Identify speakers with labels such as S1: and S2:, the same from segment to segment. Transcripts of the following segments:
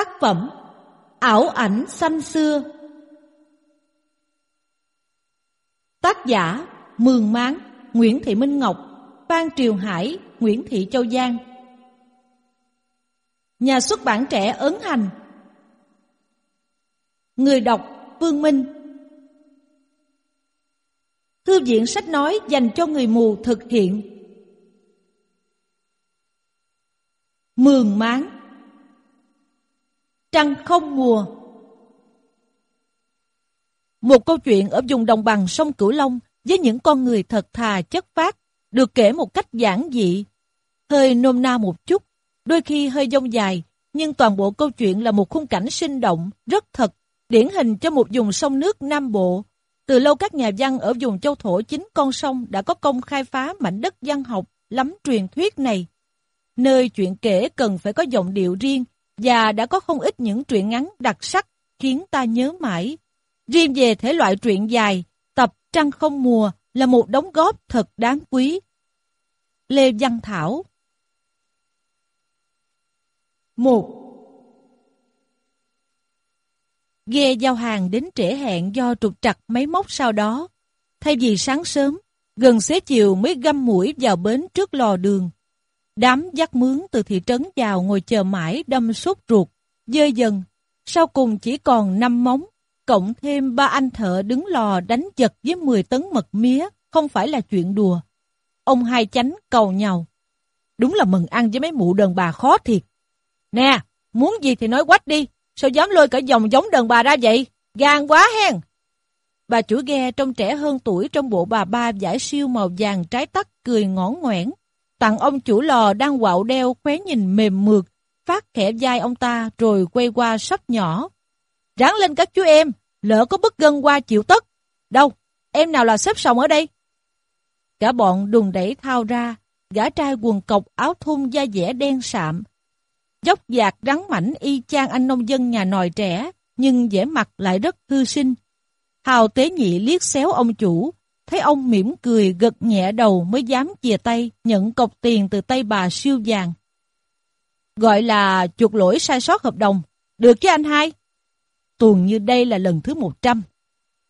S1: Tác phẩm Ảo ảnh xanh xưa. Tác giả Mường Máng, Nguyễn Thị Minh Ngọc, Phan Triều Hải, Nguyễn Thị Châu Giang. Nhà xuất bản trẻ ấn hành. Người đọc Vương Minh. Thư viện sách nói dành cho người mù thực hiện. Mường Máng. Trăng không mùa Một câu chuyện ở vùng đồng bằng sông Cửu Long với những con người thật thà chất phát được kể một cách giản dị, hơi nôm na một chút, đôi khi hơi dông dài, nhưng toàn bộ câu chuyện là một khung cảnh sinh động, rất thật, điển hình cho một vùng sông nước Nam Bộ. Từ lâu các nhà văn ở vùng châu thổ chính con sông đã có công khai phá mảnh đất văn học lắm truyền thuyết này. Nơi chuyện kể cần phải có giọng điệu riêng, và đã có không ít những truyện ngắn đặc sắc khiến ta nhớ mãi. Riêng về thể loại truyện dài, tập Trăng không mùa là một đóng góp thật đáng quý. Lê Văn Thảo một Ghe giao hàng đến trễ hẹn do trục trặc máy móc sau đó. Thay vì sáng sớm, gần xế chiều mới găm mũi vào bến trước lò đường. Đám dắt mướn từ thị trấn vào ngồi chờ mãi đâm sốt ruột, dơi dần. Sau cùng chỉ còn 5 móng, cộng thêm ba anh thợ đứng lò đánh giật với 10 tấn mật mía, không phải là chuyện đùa. Ông hai chánh cầu nhau. Đúng là mừng ăn với mấy mụ đàn bà khó thiệt. Nè, muốn gì thì nói quách đi, sao dám lôi cả dòng giống đàn bà ra vậy? Gan quá hen! Bà chủ ghe trông trẻ hơn tuổi trong bộ bà ba giải siêu màu vàng trái tắt cười ngõ ngoẻn tặng ông chủ lò đang quạo đeo khóe nhìn mềm mượt, phát khẽ vai ông ta rồi quay qua sắp nhỏ. Ráng lên các chú em, lỡ có bức gân qua chịu tất. Đâu, em nào là xếp sòng ở đây? Cả bọn đùng đẩy thao ra, gã trai quần cộc áo thun da dẻ đen sạm. Dốc dạc rắn mảnh y chang anh nông dân nhà nòi trẻ, nhưng vẻ mặt lại rất hư sinh. Hào tế nhị liếc xéo ông chủ, Thấy ông mỉm cười gật nhẹ đầu mới dám chìa tay nhận cọc tiền từ tay bà siêu vàng. Gọi là chuột lỗi sai sót hợp đồng. Được chứ anh hai? Tuần như đây là lần thứ 100.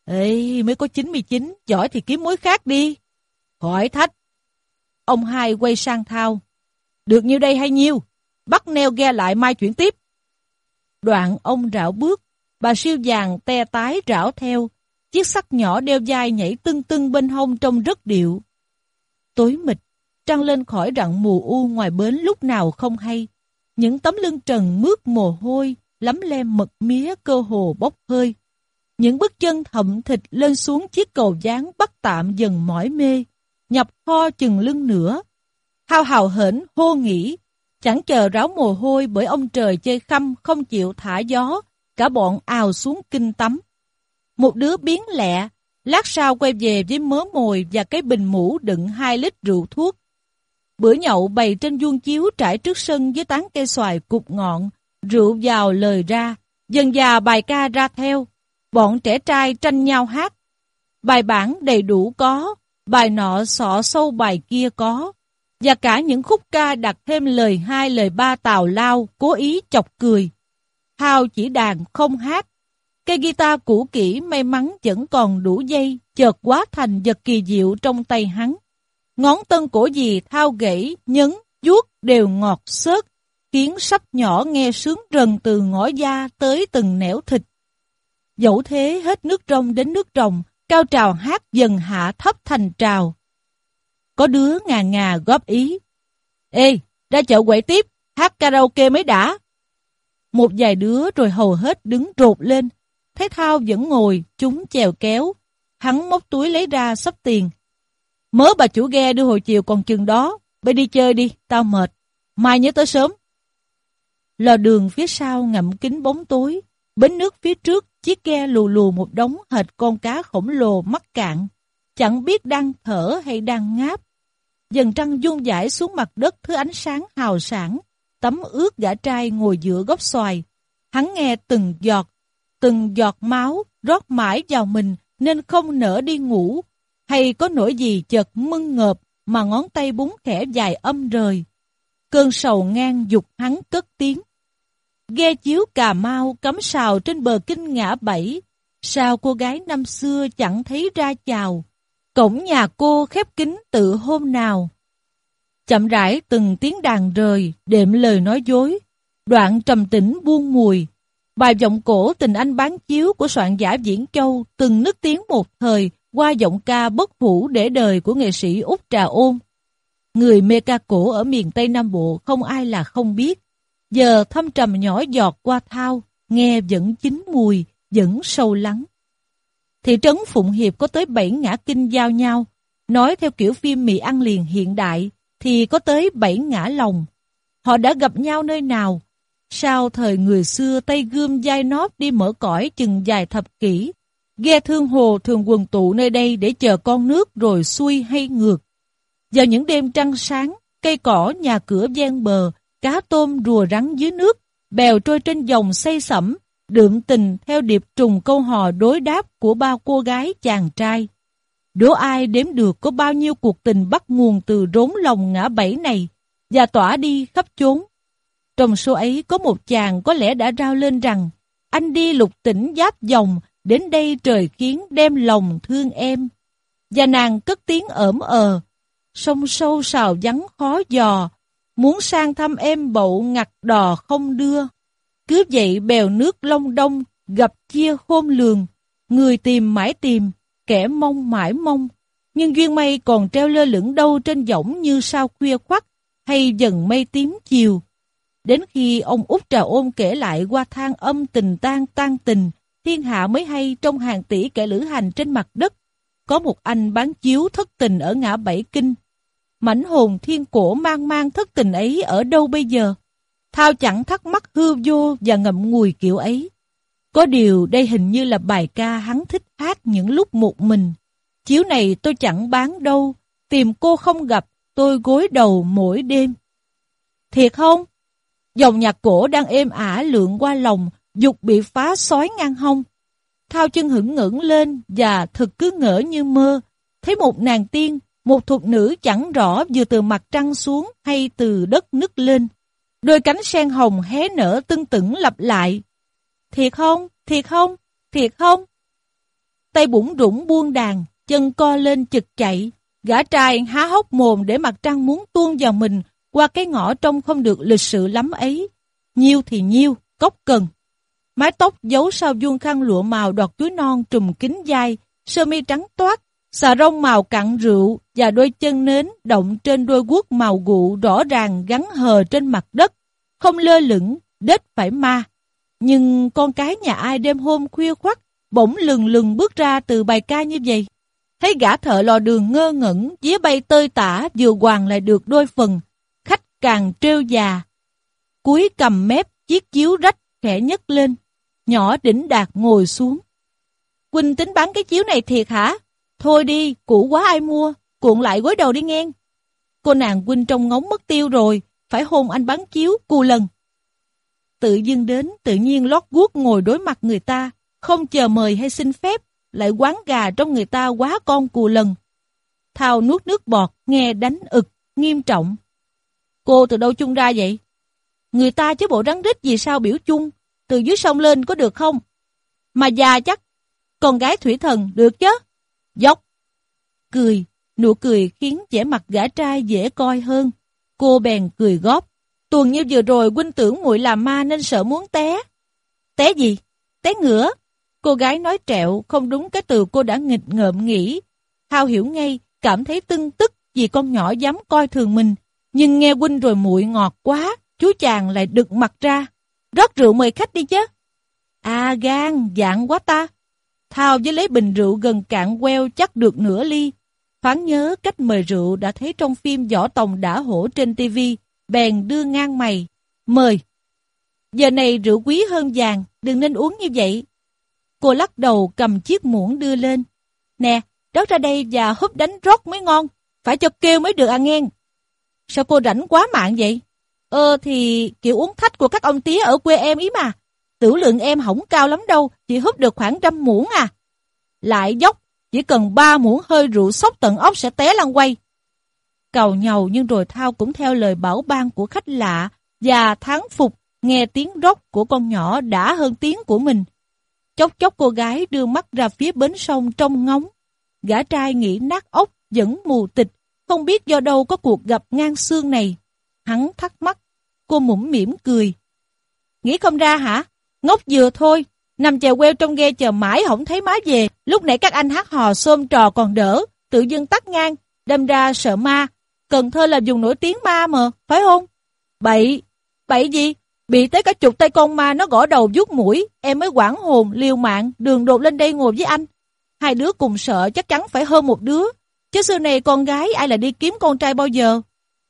S1: Ê, mới có 99, giỏi thì kiếm mối khác đi. Khỏi thách. Ông hai quay sang thao. Được nhiêu đây hay nhiêu? Bắt neo ghe lại mai chuyển tiếp. Đoạn ông rảo bước, bà siêu vàng te tái rảo theo, Chiếc sắt nhỏ đeo dai nhảy tưng tưng bên hông trông rất điệu. Tối mịt, trăng lên khỏi rặng mù u ngoài bến lúc nào không hay. Những tấm lưng trần mướt mồ hôi, lấm lem mật mía cơ hồ bốc hơi. Những bước chân thậm thịt lên xuống chiếc cầu dáng bắt tạm dần mỏi mê, nhập kho chừng lưng nữa. Hao hào hển hô nghỉ, chẳng chờ ráo mồ hôi bởi ông trời chơi khăm không chịu thả gió, cả bọn ào xuống kinh tắm. Một đứa biến lẹ, lát sau quay về với mớ mồi và cái bình mũ đựng 2 lít rượu thuốc. Bữa nhậu bày trên vuông chiếu trải trước sân với tán cây xoài cục ngọn, rượu vào lời ra, dần già bài ca ra theo. Bọn trẻ trai tranh nhau hát. Bài bản đầy đủ có, bài nọ sọ sâu bài kia có. Và cả những khúc ca đặt thêm lời hai lời ba tào lao, cố ý chọc cười. Hào chỉ đàn không hát, Cây guitar cũ kỹ may mắn vẫn còn đủ dây, chợt quá thành vật kỳ diệu trong tay hắn. Ngón tân cổ gì thao gãy, nhấn, vuốt đều ngọt xớt, khiến sắp nhỏ nghe sướng rần từ ngõ da tới từng nẻo thịt. Dẫu thế hết nước trong đến nước trồng, cao trào hát dần hạ thấp thành trào. Có đứa ngà ngà góp ý. Ê, ra chợ quậy tiếp, hát karaoke mới đã. Một vài đứa rồi hầu hết đứng rột lên, Thấy Thao vẫn ngồi, chúng chèo kéo. Hắn móc túi lấy ra sắp tiền. Mớ bà chủ ghe đưa hồi chiều còn chừng đó. Bây đi chơi đi, tao mệt. Mai nhớ tới sớm. Lò đường phía sau ngậm kính bóng tối. Bến nước phía trước, chiếc ghe lù lù một đống hệt con cá khổng lồ mắc cạn. Chẳng biết đang thở hay đang ngáp. Dần trăng dung dãi xuống mặt đất thứ ánh sáng hào sản. Tấm ướt gã trai ngồi giữa gốc xoài. Hắn nghe từng giọt từng giọt máu rót mãi vào mình nên không nỡ đi ngủ, hay có nỗi gì chợt mưng ngợp mà ngón tay búng khẽ dài âm rời. Cơn sầu ngang dục hắn cất tiếng. ghe chiếu Cà Mau cắm sào trên bờ kinh ngã bảy. Sao cô gái năm xưa chẳng thấy ra chào, cổng nhà cô khép kín tự hôm nào. Chậm rãi từng tiếng đàn rời, đệm lời nói dối, đoạn trầm tĩnh buông mùi. Bài giọng cổ tình anh bán chiếu của soạn giả Diễn Châu từng nức tiếng một thời qua giọng ca bất hủ để đời của nghệ sĩ Úc Trà Ôn. Người mê ca cổ ở miền Tây Nam Bộ không ai là không biết. Giờ thâm trầm nhỏ giọt qua thao, nghe vẫn chín mùi, vẫn sâu lắng. Thị trấn Phụng Hiệp có tới 7 ngã kinh giao nhau. Nói theo kiểu phim mì ăn liền hiện đại, thì có tới 7 ngã lòng. Họ đã gặp nhau nơi nào? Sao thời người xưa tay gươm dai nóp đi mở cõi chừng dài thập kỷ? Ghe thương hồ thường quần tụ nơi đây để chờ con nước rồi xuôi hay ngược. Vào những đêm trăng sáng, cây cỏ nhà cửa ven bờ, cá tôm rùa rắn dưới nước, bèo trôi trên dòng say sẩm, đượm tình theo điệp trùng câu hò đối đáp của bao cô gái chàng trai. Đố ai đếm được có bao nhiêu cuộc tình bắt nguồn từ rốn lòng ngã bảy này và tỏa đi khắp chốn. Trong số ấy có một chàng có lẽ đã rao lên rằng anh đi lục tỉnh giáp dòng đến đây trời khiến đem lòng thương em. Và nàng cất tiếng ẩm ờ, sông sâu sào vắng khó dò, muốn sang thăm em bậu ngặt đò không đưa. Cứ vậy bèo nước long đông, gặp chia khôn lường, người tìm mãi tìm, kẻ mong mãi mong. Nhưng duyên mây còn treo lơ lửng đâu trên võng như sao khuya khoắt, hay dần mây tím chiều. Đến khi ông út Trà Ôn kể lại qua thang âm tình tan tan tình, thiên hạ mới hay trong hàng tỷ kẻ lữ hành trên mặt đất, có một anh bán chiếu thất tình ở ngã Bảy Kinh. Mảnh hồn thiên cổ mang mang thất tình ấy ở đâu bây giờ? Thao chẳng thắc mắc hư vô và ngậm ngùi kiểu ấy. Có điều đây hình như là bài ca hắn thích hát những lúc một mình. Chiếu này tôi chẳng bán đâu, tìm cô không gặp, tôi gối đầu mỗi đêm. Thiệt không? Dòng nhạc cổ đang êm ả lượn qua lòng, dục bị phá sói ngang hông. Thao chân hững ngẩng lên và thực cứ ngỡ như mơ, thấy một nàng tiên, một thuộc nữ chẳng rõ vừa từ mặt trăng xuống hay từ đất nứt lên. Đôi cánh sen hồng hé nở tưng tửng lặp lại. Thiệt không? Thiệt không? Thiệt không? Tay bụng rủng buông đàn, chân co lên chực chạy. Gã trai há hốc mồm để mặt trăng muốn tuôn vào mình qua cái ngõ trông không được lịch sự lắm ấy. Nhiêu thì nhiêu, cốc cần. Mái tóc giấu sau vuông khăn lụa màu đọt túi non trùm kính dai, sơ mi trắng toát, xà rông màu cặn rượu và đôi chân nến động trên đôi guốc màu gụ rõ ràng gắn hờ trên mặt đất, không lơ lửng, đết phải ma. Nhưng con cái nhà ai đêm hôm khuya khoắt, bỗng lừng lừng bước ra từ bài ca như vậy. Thấy gã thợ lò đường ngơ ngẩn, dế bay tơi tả vừa hoàng lại được đôi phần, càng trêu già. Cuối cầm mép, chiếc chiếu rách, khẽ nhấc lên, nhỏ đỉnh đạt ngồi xuống. Quỳnh tính bán cái chiếu này thiệt hả? Thôi đi, cũ quá ai mua, cuộn lại gối đầu đi nghe. Cô nàng Quỳnh trong ngóng mất tiêu rồi, phải hôn anh bán chiếu, cù lần. Tự dưng đến, tự nhiên lót guốc ngồi đối mặt người ta, không chờ mời hay xin phép, lại quán gà trong người ta quá con cù lần. Thao nuốt nước bọt, nghe đánh ực, nghiêm trọng. Cô từ đâu chung ra vậy? Người ta chứ bộ rắn rít gì sao biểu chung, từ dưới sông lên có được không? Mà già chắc, con gái thủy thần được chứ? Dốc. Cười, nụ cười khiến vẻ mặt gã trai dễ coi hơn. Cô bèn cười góp. Tuần như vừa rồi huynh tưởng muội là ma nên sợ muốn té. Té gì? Té ngửa. Cô gái nói trẹo, không đúng cái từ cô đã nghịch ngợm nghĩ. Thao hiểu ngay, cảm thấy tưng tức vì con nhỏ dám coi thường mình. Nhưng nghe huynh rồi muội ngọt quá, chú chàng lại đực mặt ra. Rót rượu mời khách đi chứ. À gan, dạng quá ta. Thao với lấy bình rượu gần cạn queo chắc được nửa ly. Thoáng nhớ cách mời rượu đã thấy trong phim Võ Tòng đã hổ trên tivi bèn đưa ngang mày. Mời. Giờ này rượu quý hơn vàng, đừng nên uống như vậy. Cô lắc đầu cầm chiếc muỗng đưa lên. Nè, rót ra đây và húp đánh rót mới ngon. Phải cho kêu mới được à nghe. Sao cô rảnh quá mạng vậy? Ờ thì kiểu uống thách của các ông tía ở quê em ý mà. Tử lượng em không cao lắm đâu, chỉ húp được khoảng trăm muỗng à. Lại dốc, chỉ cần ba muỗng hơi rượu sốc tận ốc sẽ té lăn quay. Cầu nhầu nhưng rồi Thao cũng theo lời bảo ban của khách lạ và tháng phục nghe tiếng róc của con nhỏ đã hơn tiếng của mình. Chốc chốc cô gái đưa mắt ra phía bến sông trong ngóng. Gã trai nghĩ nát ốc, vẫn mù tịch, không biết do đâu có cuộc gặp ngang xương này. Hắn thắc mắc, cô mũm mỉm cười. Nghĩ không ra hả? Ngốc vừa thôi, nằm chèo queo trong ghe chờ mãi không thấy má về. Lúc nãy các anh hát hò xôm trò còn đỡ, tự dưng tắt ngang, đâm ra sợ ma. Cần Thơ là dùng nổi tiếng ma mà, phải không? Bậy, bậy gì? Bị tới cả chục tay con ma nó gõ đầu vuốt mũi, em mới quảng hồn, liều mạng, đường đột lên đây ngồi với anh. Hai đứa cùng sợ chắc chắn phải hơn một đứa. Chứ xưa này con gái ai là đi kiếm con trai bao giờ?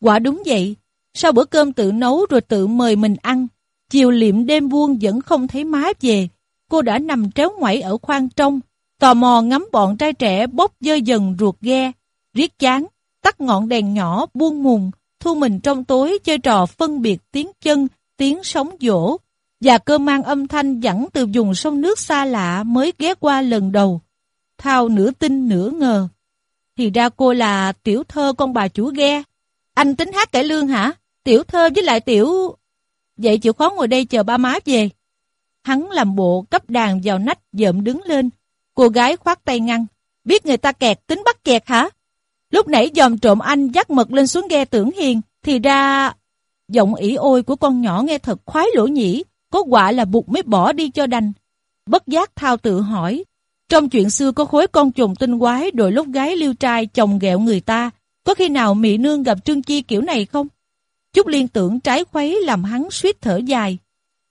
S1: Quả đúng vậy. Sau bữa cơm tự nấu rồi tự mời mình ăn, chiều liệm đêm vuông vẫn không thấy má về. Cô đã nằm tréo ngoảy ở khoang trong, tò mò ngắm bọn trai trẻ bốc dơ dần ruột ghe, riết chán, tắt ngọn đèn nhỏ buông mùng, thu mình trong tối chơi trò phân biệt tiếng chân, tiếng sóng dỗ, và cơ mang âm thanh dẫn từ vùng sông nước xa lạ mới ghé qua lần đầu. Thao nửa tin nửa ngờ. Thì ra cô là tiểu thơ con bà chủ ghe. Anh tính hát cải lương hả? Tiểu thơ với lại tiểu... Vậy chịu khó ngồi đây chờ ba má về. Hắn làm bộ cấp đàn vào nách dợm đứng lên. Cô gái khoát tay ngăn. Biết người ta kẹt, tính bắt kẹt hả? Lúc nãy dòm trộm anh dắt mật lên xuống ghe tưởng hiền. Thì ra... Giọng ỉ ôi của con nhỏ nghe thật khoái lỗ nhỉ. Có quả là buộc mới bỏ đi cho đành. Bất giác thao tự hỏi. Trong chuyện xưa có khối con trùng tinh quái đội lúc gái liêu trai chồng ghẹo người ta. Có khi nào Mỹ Nương gặp Trương Chi kiểu này không? Chút liên tưởng trái khuấy làm hắn suýt thở dài.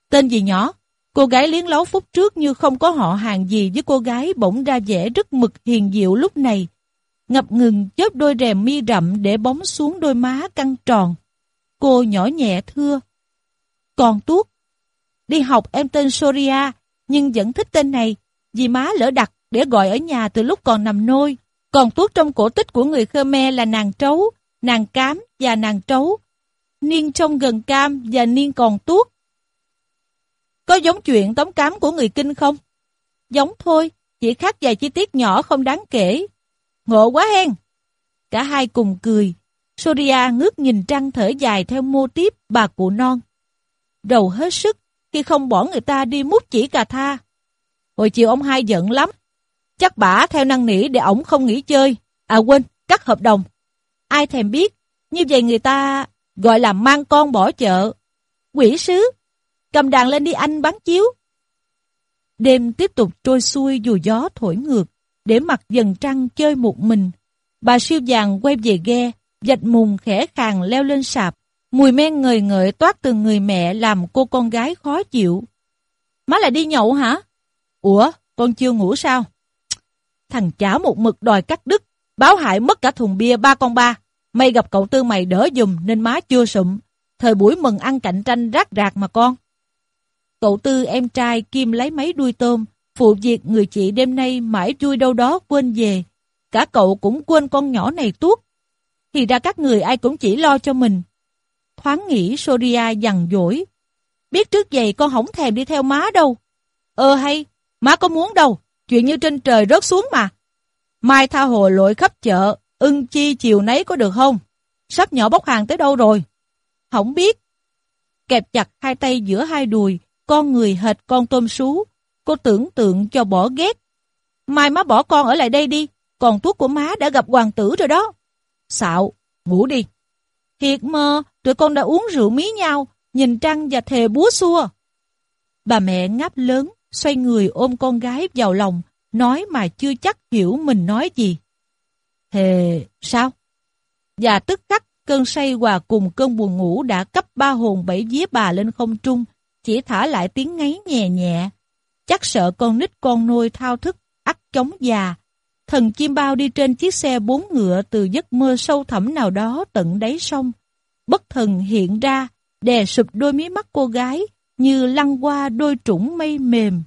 S1: Tên gì nhỏ? Cô gái liến lấu phút trước như không có họ hàng gì với cô gái bỗng ra vẻ rất mực hiền diệu lúc này. Ngập ngừng chớp đôi rèm mi rậm để bóng xuống đôi má căng tròn. Cô nhỏ nhẹ thưa. Còn tuốt. Đi học em tên Soria, nhưng vẫn thích tên này, vì má lỡ đặt để gọi ở nhà từ lúc còn nằm nôi. Còn tuốt trong cổ tích của người Khmer là nàng trấu, nàng cám và nàng trấu. Niên trong gần cam và niên còn tuốt. Có giống chuyện tống cám của người kinh không? Giống thôi, chỉ khác vài chi tiết nhỏ không đáng kể. Ngộ quá hen! Cả hai cùng cười. Soria ngước nhìn trăng thở dài theo mô tiếp bà cụ non. Đầu hết sức khi không bỏ người ta đi mút chỉ cà tha. Hồi chiều ông hai giận lắm. Chắc bả theo năng nỉ để ổng không nghỉ chơi. À quên, cắt hợp đồng. Ai thèm biết, như vậy người ta gọi là mang con bỏ chợ. Quỷ sứ, cầm đàn lên đi anh bắn chiếu. Đêm tiếp tục trôi xuôi dù gió thổi ngược, để mặt dần trăng chơi một mình. Bà siêu vàng quay về ghe, dạch mùng khẽ khàng leo lên sạp. Mùi men ngời ngợi toát từ người mẹ làm cô con gái khó chịu. Má lại đi nhậu hả? Ủa, con chưa ngủ sao? Thằng chả một mực đòi cắt đứt, báo hại mất cả thùng bia ba con ba. May gặp cậu tư mày đỡ dùm nên má chưa sụm. Thời buổi mừng ăn cạnh tranh rác rạc mà con. Cậu tư em trai kim lấy mấy đuôi tôm, phụ việc người chị đêm nay mãi vui đâu đó quên về. Cả cậu cũng quên con nhỏ này tuốt. Thì ra các người ai cũng chỉ lo cho mình. Thoáng nghĩ Soria dằn dỗi. Biết trước vậy con không thèm đi theo má đâu. Ờ hay, má có muốn đâu, chuyện như trên trời rớt xuống mà. Mai tha hồ lội khắp chợ, ưng chi chiều nấy có được không? Sắp nhỏ bốc hàng tới đâu rồi? Không biết. Kẹp chặt hai tay giữa hai đùi, con người hệt con tôm sú. Cô tưởng tượng cho bỏ ghét. Mai má bỏ con ở lại đây đi, còn thuốc của má đã gặp hoàng tử rồi đó. Xạo, ngủ đi. Thiệt mơ, tụi con đã uống rượu mí nhau, nhìn trăng và thề búa xua. Bà mẹ ngáp lớn, xoay người ôm con gái vào lòng, nói mà chưa chắc hiểu mình nói gì. Thề, sao? Và tức khắc, cơn say hòa cùng cơn buồn ngủ đã cấp ba hồn bảy vía bà lên không trung, chỉ thả lại tiếng ngáy nhẹ nhẹ. Chắc sợ con nít con nuôi thao thức, ắt chống già. Thần chim bao đi trên chiếc xe bốn ngựa từ giấc mơ sâu thẳm nào đó tận đáy sông. Bất thần hiện ra, đè sụp đôi mí mắt cô gái, như lăn qua đôi trũng mây mềm.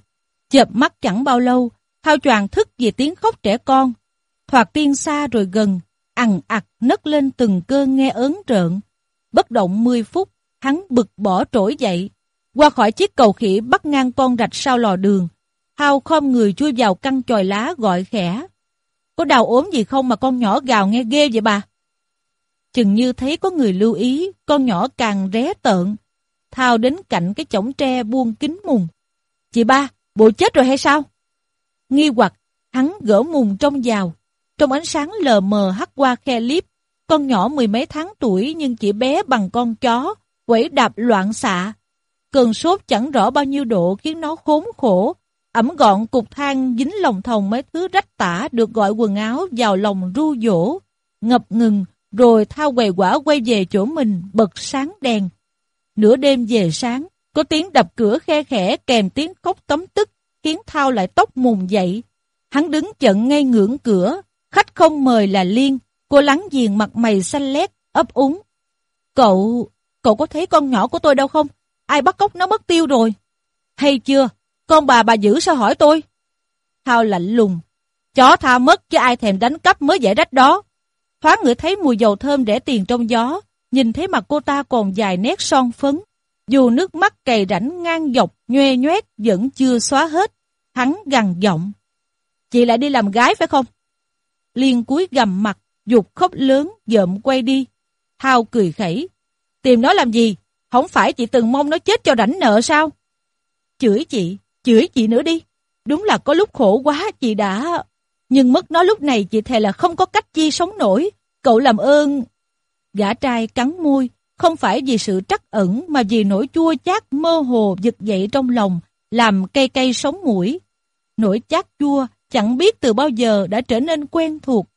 S1: Chợp mắt chẳng bao lâu, thao choàng thức vì tiếng khóc trẻ con. Thoạt tiên xa rồi gần, ằn ặc nấc lên từng cơn nghe ớn rợn. Bất động 10 phút, hắn bực bỏ trỗi dậy. Qua khỏi chiếc cầu khỉ bắt ngang con rạch sau lò đường. Thao khom người chui vào căn chòi lá gọi khẽ. Có đau ốm gì không mà con nhỏ gào nghe ghê vậy bà? Chừng như thấy có người lưu ý, con nhỏ càng ré tợn. Thao đến cạnh cái chổng tre buông kính mùng. Chị ba, bộ chết rồi hay sao? Nghi hoặc, hắn gỡ mùng trong vào. Trong ánh sáng lờ mờ hắt qua khe liếp, con nhỏ mười mấy tháng tuổi nhưng chỉ bé bằng con chó, quẩy đạp loạn xạ. Cơn sốt chẳng rõ bao nhiêu độ khiến nó khốn khổ, ẩm gọn cục than dính lòng thòng mấy thứ rách tả được gọi quần áo vào lòng ru dỗ, ngập ngừng, rồi thao quầy quả quay về chỗ mình bật sáng đèn. Nửa đêm về sáng, có tiếng đập cửa khe khẽ kèm tiếng khóc tấm tức, khiến Thao lại tóc mùng dậy. Hắn đứng chận ngay ngưỡng cửa, khách không mời là Liên, cô lắng giềng mặt mày xanh lét, ấp úng. Cậu, cậu có thấy con nhỏ của tôi đâu không? Ai bắt cóc nó mất tiêu rồi? Hay chưa? Con bà bà giữ sao hỏi tôi? Thao lạnh lùng. Chó tha mất chứ ai thèm đánh cắp mới giải rách đó. Thoáng ngửi thấy mùi dầu thơm rẻ tiền trong gió, nhìn thấy mặt cô ta còn dài nét son phấn. Dù nước mắt cày rảnh ngang dọc, nhoe nhoét vẫn chưa xóa hết. Hắn gằn giọng. Chị lại đi làm gái phải không? Liên cúi gầm mặt, dục khóc lớn, dợm quay đi. Thao cười khẩy. Tìm nó làm gì? Không phải chị từng mong nó chết cho rảnh nợ sao? Chửi chị, chửi chị nữa đi. Đúng là có lúc khổ quá chị đã... Nhưng mất nó lúc này chị thề là không có cách chi sống nổi. Cậu làm ơn... Gã trai cắn môi, không phải vì sự trắc ẩn mà vì nỗi chua chát mơ hồ giật dậy trong lòng, làm cây cây sống mũi. Nỗi chát chua chẳng biết từ bao giờ đã trở nên quen thuộc.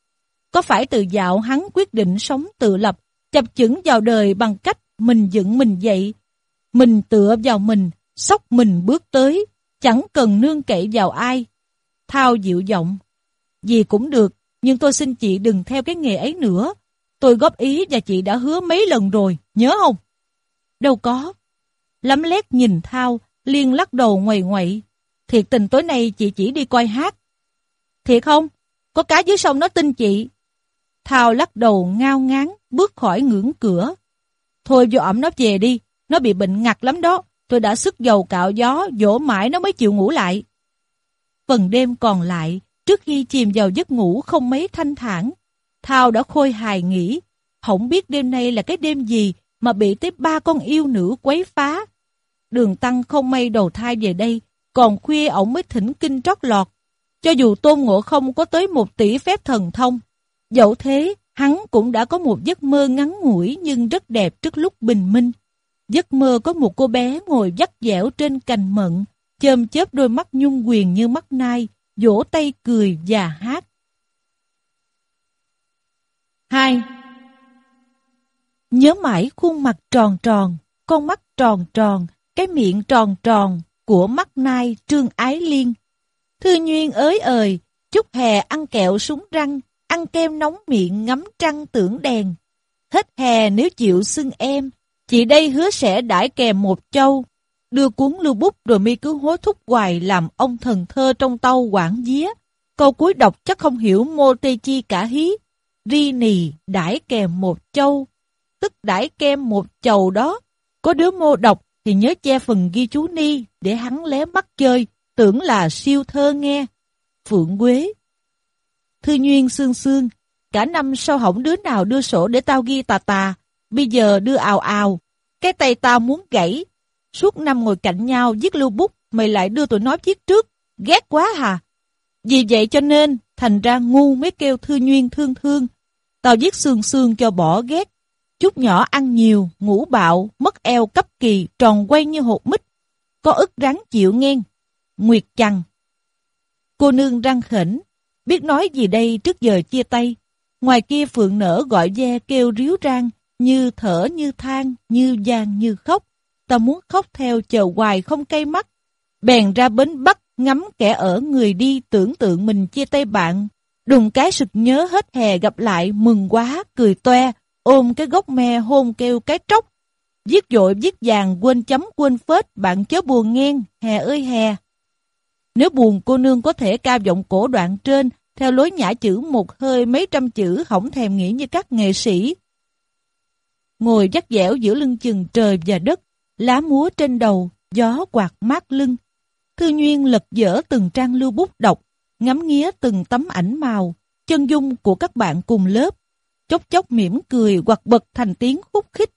S1: Có phải từ dạo hắn quyết định sống tự lập, chập chững vào đời bằng cách mình dựng mình dậy, mình tựa vào mình, sóc mình bước tới, chẳng cần nương cậy vào ai. Thao dịu giọng, gì cũng được, nhưng tôi xin chị đừng theo cái nghề ấy nữa. Tôi góp ý và chị đã hứa mấy lần rồi, nhớ không? Đâu có. Lắm lét nhìn Thao, liên lắc đầu ngoài ngoậy. Thiệt tình tối nay chị chỉ đi coi hát. Thiệt không? Có cá dưới sông nó tin chị. Thao lắc đầu ngao ngán, bước khỏi ngưỡng cửa. Thôi vô ẩm nó về đi, nó bị bệnh ngặt lắm đó. Tôi đã sức dầu cạo gió, dỗ mãi nó mới chịu ngủ lại. Phần đêm còn lại, trước khi chìm vào giấc ngủ không mấy thanh thản, Thao đã khôi hài nghĩ, không biết đêm nay là cái đêm gì mà bị tới ba con yêu nữ quấy phá. Đường Tăng không may đầu thai về đây, còn khuya ổng mới thỉnh kinh trót lọt. Cho dù Tôn Ngộ không có tới một tỷ phép thần thông, dẫu thế, hắn cũng đã có một giấc mơ ngắn ngủi nhưng rất đẹp trước lúc bình minh. Giấc mơ có một cô bé ngồi dắt dẻo trên cành mận, chơm chớp đôi mắt nhung quyền như mắt nai, vỗ tay cười và hát. 2. Nhớ mãi khuôn mặt tròn tròn, con mắt tròn tròn, cái miệng tròn tròn của mắt nai trương ái liên. Thư Nguyên ới ời, chúc hè ăn kẹo súng răng, ăn kem nóng miệng ngắm trăng tưởng đèn. Hết hè nếu chịu xưng em, chị đây hứa sẽ đãi kèm một châu. Đưa cuốn lưu bút rồi mi cứ hối thúc hoài làm ông thần thơ trong tàu quảng día. Câu cuối đọc chắc không hiểu mô tê chi cả hí. Ri nì đãi kèm một châu, tức đãi kem một chầu đó. Có đứa mô đọc thì nhớ che phần ghi chú ni để hắn lé mắt chơi, tưởng là siêu thơ nghe. Phượng Quế Thư Nguyên xương xương, cả năm sau hỏng đứa nào đưa sổ để tao ghi tà tà, bây giờ đưa ào ào. Cái tay tao muốn gãy, suốt năm ngồi cạnh nhau viết lưu bút, mày lại đưa tụi nó viết trước, ghét quá hà. Vì vậy cho nên, thành ra ngu mới kêu Thư Nguyên thương thương, Tao giết xương xương cho bỏ ghét. Chút nhỏ ăn nhiều, ngủ bạo, mất eo cấp kỳ, tròn quay như hột mít. Có ức rắn chịu ngang. Nguyệt chằn. Cô nương răng khỉnh, biết nói gì đây trước giờ chia tay. Ngoài kia phượng nở gọi ve kêu ríu rang, như thở như than, như gian như khóc. Tao muốn khóc theo chờ hoài không cay mắt. Bèn ra bến Bắc ngắm kẻ ở người đi tưởng tượng mình chia tay bạn, Đùng cái sực nhớ hết hè gặp lại, mừng quá, cười toe, ôm cái gốc me hôn kêu cái tróc. Viết dội viết vàng quên chấm quên phết, bạn chớ buồn nghen, hè ơi hè. Nếu buồn cô nương có thể cao giọng cổ đoạn trên, theo lối nhã chữ một hơi mấy trăm chữ hỏng thèm nghĩ như các nghệ sĩ. Ngồi dắt dẻo giữa lưng chừng trời và đất, lá múa trên đầu, gió quạt mát lưng. Thư Nguyên lật dở từng trang lưu bút đọc, ngắm nghía từng tấm ảnh màu, chân dung của các bạn cùng lớp, chốc chốc mỉm cười hoặc bật thành tiếng khúc khích.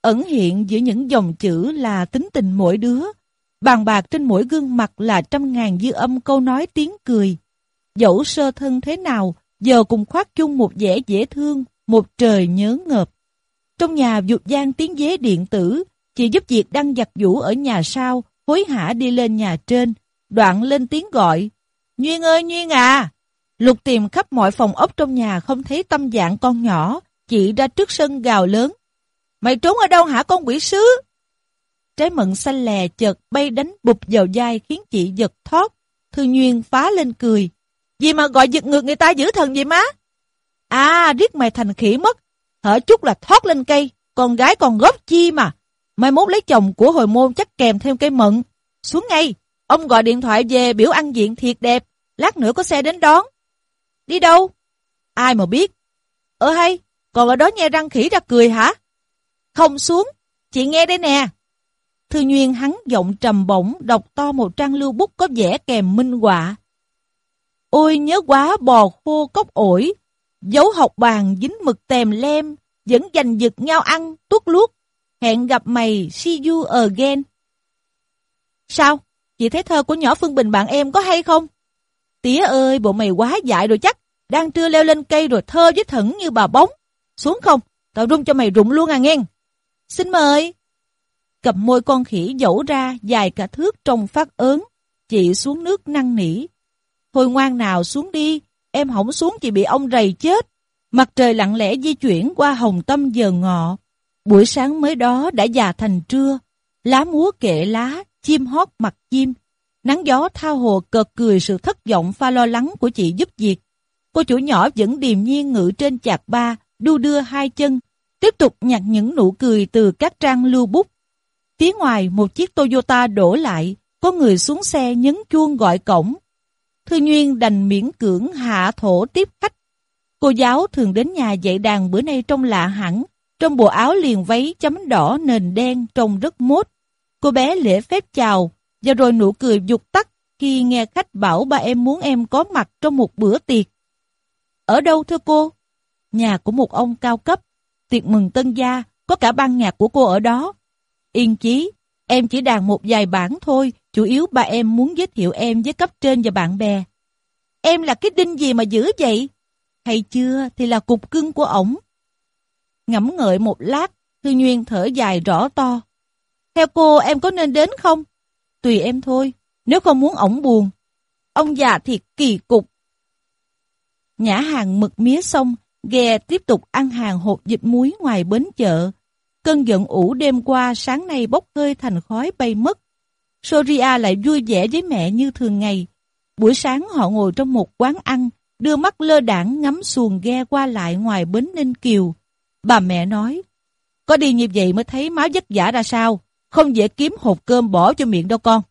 S1: ẩn hiện giữa những dòng chữ là tính tình mỗi đứa. Bàn bạc trên mỗi gương mặt là trăm ngàn dư âm câu nói tiếng cười. Dẫu sơ thân thế nào, giờ cùng khoác chung một vẻ dễ thương, một trời nhớ ngợp. Trong nhà dục gian tiếng dế điện tử, chỉ giúp việc đang giặt vũ ở nhà sau, hối hả đi lên nhà trên, đoạn lên tiếng gọi. Duyên ơi Duyên à! Lục tìm khắp mọi phòng ốc trong nhà không thấy tâm dạng con nhỏ, chị ra trước sân gào lớn. Mày trốn ở đâu hả con quỷ sứ? Trái mận xanh lè chợt bay đánh bụp vào vai khiến chị giật thoát. Thư Nguyên phá lên cười. Gì mà gọi giật ngược người ta giữ thần vậy má? À, riết mày thành khỉ mất. Hở chút là thoát lên cây, con gái còn gốc chi mà. Mai mốt lấy chồng của hồi môn chắc kèm thêm cây mận. Xuống ngay, ông gọi điện thoại về biểu ăn diện thiệt đẹp. Lát nữa có xe đến đón. Đi đâu? Ai mà biết. Ờ hay, còn ở đó nghe răng khỉ ra cười hả? Không xuống, chị nghe đây nè. Thư Nguyên hắn giọng trầm bổng đọc to một trang lưu bút có vẻ kèm minh họa. Ôi nhớ quá bò khô cốc ổi, dấu học bàn dính mực tèm lem, vẫn giành giật nhau ăn, tuốt luốt. Hẹn gặp mày, see you again. Sao? Chị thấy thơ của nhỏ Phương Bình bạn em có hay không? Tía ơi, bộ mày quá dại rồi chắc. Đang trưa leo lên cây rồi thơ với thẩn như bà bóng. Xuống không? Tao rung cho mày rụng luôn à nghe. Xin mời. cặp môi con khỉ dẫu ra dài cả thước trong phát ớn. Chị xuống nước năn nỉ. Thôi ngoan nào xuống đi. Em hỏng xuống chị bị ông rầy chết. Mặt trời lặng lẽ di chuyển qua hồng tâm giờ ngọ. Buổi sáng mới đó đã già thành trưa. Lá múa kệ lá, chim hót mặt chim. Nắng gió thao hồ cợt cười sự thất vọng pha lo lắng của chị giúp việc. Cô chủ nhỏ vẫn điềm nhiên ngự trên chạc ba, đu đưa hai chân, tiếp tục nhặt những nụ cười từ các trang lưu bút. Phía ngoài một chiếc Toyota đổ lại, có người xuống xe nhấn chuông gọi cổng. Thư Nguyên đành miễn cưỡng hạ thổ tiếp khách. Cô giáo thường đến nhà dạy đàn bữa nay trông lạ hẳn, trong bộ áo liền váy chấm đỏ nền đen trông rất mốt. Cô bé lễ phép chào, và rồi nụ cười dục tắt khi nghe khách bảo ba em muốn em có mặt trong một bữa tiệc. Ở đâu thưa cô? Nhà của một ông cao cấp. Tiệc mừng tân gia, có cả ban nhạc của cô ở đó. Yên chí, em chỉ đàn một vài bản thôi, chủ yếu ba em muốn giới thiệu em với cấp trên và bạn bè. Em là cái đinh gì mà giữ vậy? Hay chưa thì là cục cưng của ổng. Ngẫm ngợi một lát, Thư Nguyên thở dài rõ to. Theo cô em có nên đến không? Tùy em thôi, nếu không muốn ổng buồn. Ông già thiệt kỳ cục. Nhã hàng mực mía xong, ghe tiếp tục ăn hàng hộp dịch muối ngoài bến chợ. Cơn giận ủ đêm qua sáng nay bốc hơi thành khói bay mất. Soria lại vui vẻ với mẹ như thường ngày. Buổi sáng họ ngồi trong một quán ăn, đưa mắt lơ đảng ngắm xuồng ghe qua lại ngoài bến Ninh Kiều. Bà mẹ nói, có đi như vậy mới thấy máu vất giả ra sao, không dễ kiếm hộp cơm bỏ cho miệng đâu con.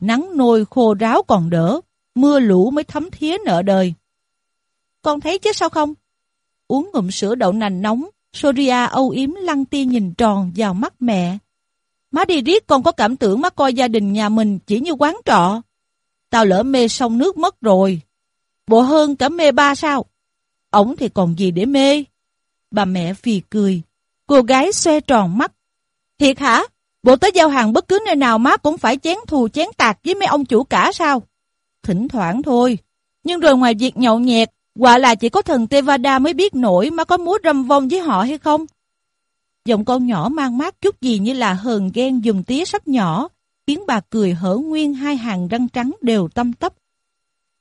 S1: Nắng nôi khô ráo còn đỡ, mưa lũ mới thấm thía nợ đời. Con thấy chứ sao không? Uống ngụm sữa đậu nành nóng, Soria âu yếm lăng ti nhìn tròn vào mắt mẹ. Má đi riết con có cảm tưởng má coi gia đình nhà mình chỉ như quán trọ. Tao lỡ mê sông nước mất rồi. Bộ hơn cả mê ba sao? Ổng thì còn gì để mê? Bà mẹ phì cười. Cô gái xoe tròn mắt. Thiệt hả? Bộ tới giao hàng bất cứ nơi nào má cũng phải chén thù chén tạc với mấy ông chủ cả sao? Thỉnh thoảng thôi. Nhưng rồi ngoài việc nhậu nhẹt, quả là chỉ có thần Tevada mới biết nổi má có múa râm vong với họ hay không? Giọng con nhỏ mang mát chút gì như là hờn ghen dùng tía sắp nhỏ, khiến bà cười hở nguyên hai hàng răng trắng đều tâm tấp.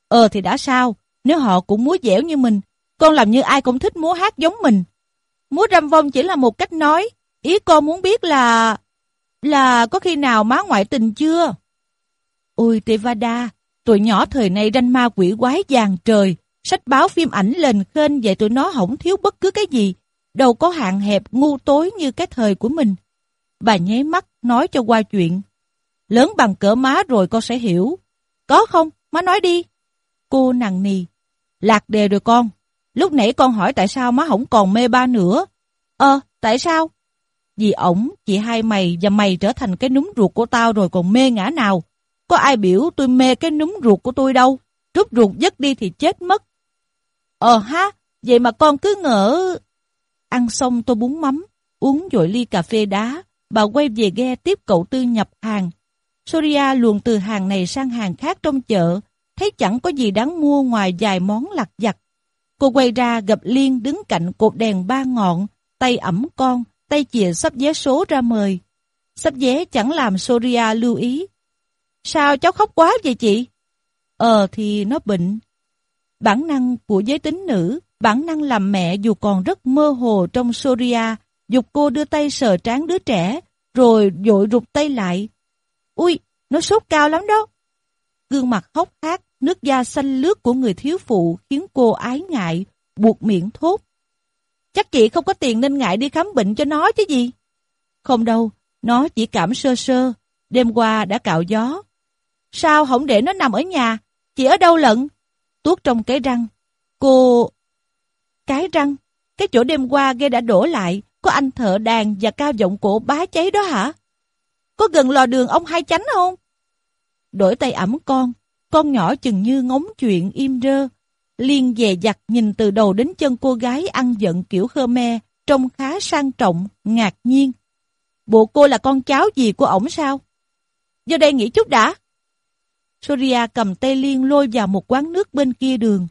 S1: Ờ thì đã sao, nếu họ cũng múa dẻo như mình, con làm như ai cũng thích múa hát giống mình. Múa râm vong chỉ là một cách nói, ý con muốn biết là... Là có khi nào má ngoại tình chưa? Ôi Tevada, tụi nhỏ thời nay ranh ma quỷ quái vàng trời, sách báo phim ảnh lên khênh vậy tụi nó không thiếu bất cứ cái gì, đâu có hạn hẹp ngu tối như cái thời của mình. Bà nháy mắt nói cho qua chuyện. Lớn bằng cỡ má rồi con sẽ hiểu. Có không? Má nói đi. Cô nằng nì. Lạc đề rồi con. Lúc nãy con hỏi tại sao má không còn mê ba nữa. Ờ, tại sao? Vì ổng, chị hai mày và mày trở thành cái núm ruột của tao rồi còn mê ngã nào. Có ai biểu tôi mê cái núm ruột của tôi đâu. Rút ruột dứt đi thì chết mất. Ờ ha, vậy mà con cứ ngỡ... Ăn xong tôi bún mắm, Uống dội ly cà phê đá, bà quay về ghe tiếp cậu Tư nhập hàng. Soria luồn từ hàng này sang hàng khác trong chợ, thấy chẳng có gì đáng mua ngoài vài món lặt vặt. Cô quay ra gặp Liên đứng cạnh cột đèn ba ngọn, tay ẩm con, tay chìa sắp vé số ra mời. Sắp vé chẳng làm Soria lưu ý. Sao cháu khóc quá vậy chị? Ờ thì nó bệnh. Bản năng của giới tính nữ, bản năng làm mẹ dù còn rất mơ hồ trong Soria, dục cô đưa tay sờ trán đứa trẻ, rồi dội rụt tay lại. Ui, nó sốt cao lắm đó. Gương mặt hốc hác, nước da xanh lướt của người thiếu phụ khiến cô ái ngại, buộc miệng thốt. Chắc chị không có tiền nên ngại đi khám bệnh cho nó chứ gì. Không đâu, nó chỉ cảm sơ sơ, đêm qua đã cạo gió. Sao không để nó nằm ở nhà? Chị ở đâu lận? Tuốt trong cái răng. Cô... Cái răng? Cái chỗ đêm qua ghe đã đổ lại, có anh thợ đàn và cao giọng cổ bá cháy đó hả? Có gần lò đường ông hai chánh không? Đổi tay ẩm con, con nhỏ chừng như ngóng chuyện im rơ. Liên dè dặt nhìn từ đầu đến chân cô gái ăn giận kiểu Khmer, trông khá sang trọng, ngạc nhiên. Bộ cô là con cháu gì của ổng sao? Vô đây nghỉ chút đã. Soria cầm tay Liên lôi vào một quán nước bên kia đường.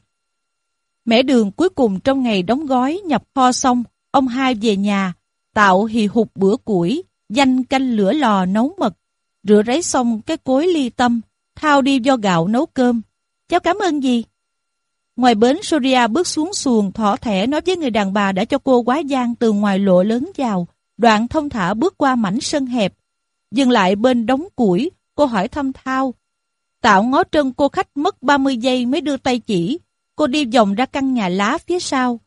S1: Mẻ đường cuối cùng trong ngày đóng gói nhập kho xong, ông hai về nhà, tạo hì hục bữa củi, danh canh lửa lò nấu mật, rửa ráy xong cái cối ly tâm, thao đi do gạo nấu cơm. Cháu cảm ơn gì? Ngoài bến Soria bước xuống xuồng thỏ thẻ nói với người đàn bà đã cho cô quá gian từ ngoài lộ lớn vào, đoạn thông thả bước qua mảnh sân hẹp. Dừng lại bên đống củi, cô hỏi thăm thao. Tạo ngó trân cô khách mất 30 giây mới đưa tay chỉ. Cô đi vòng ra căn nhà lá phía sau.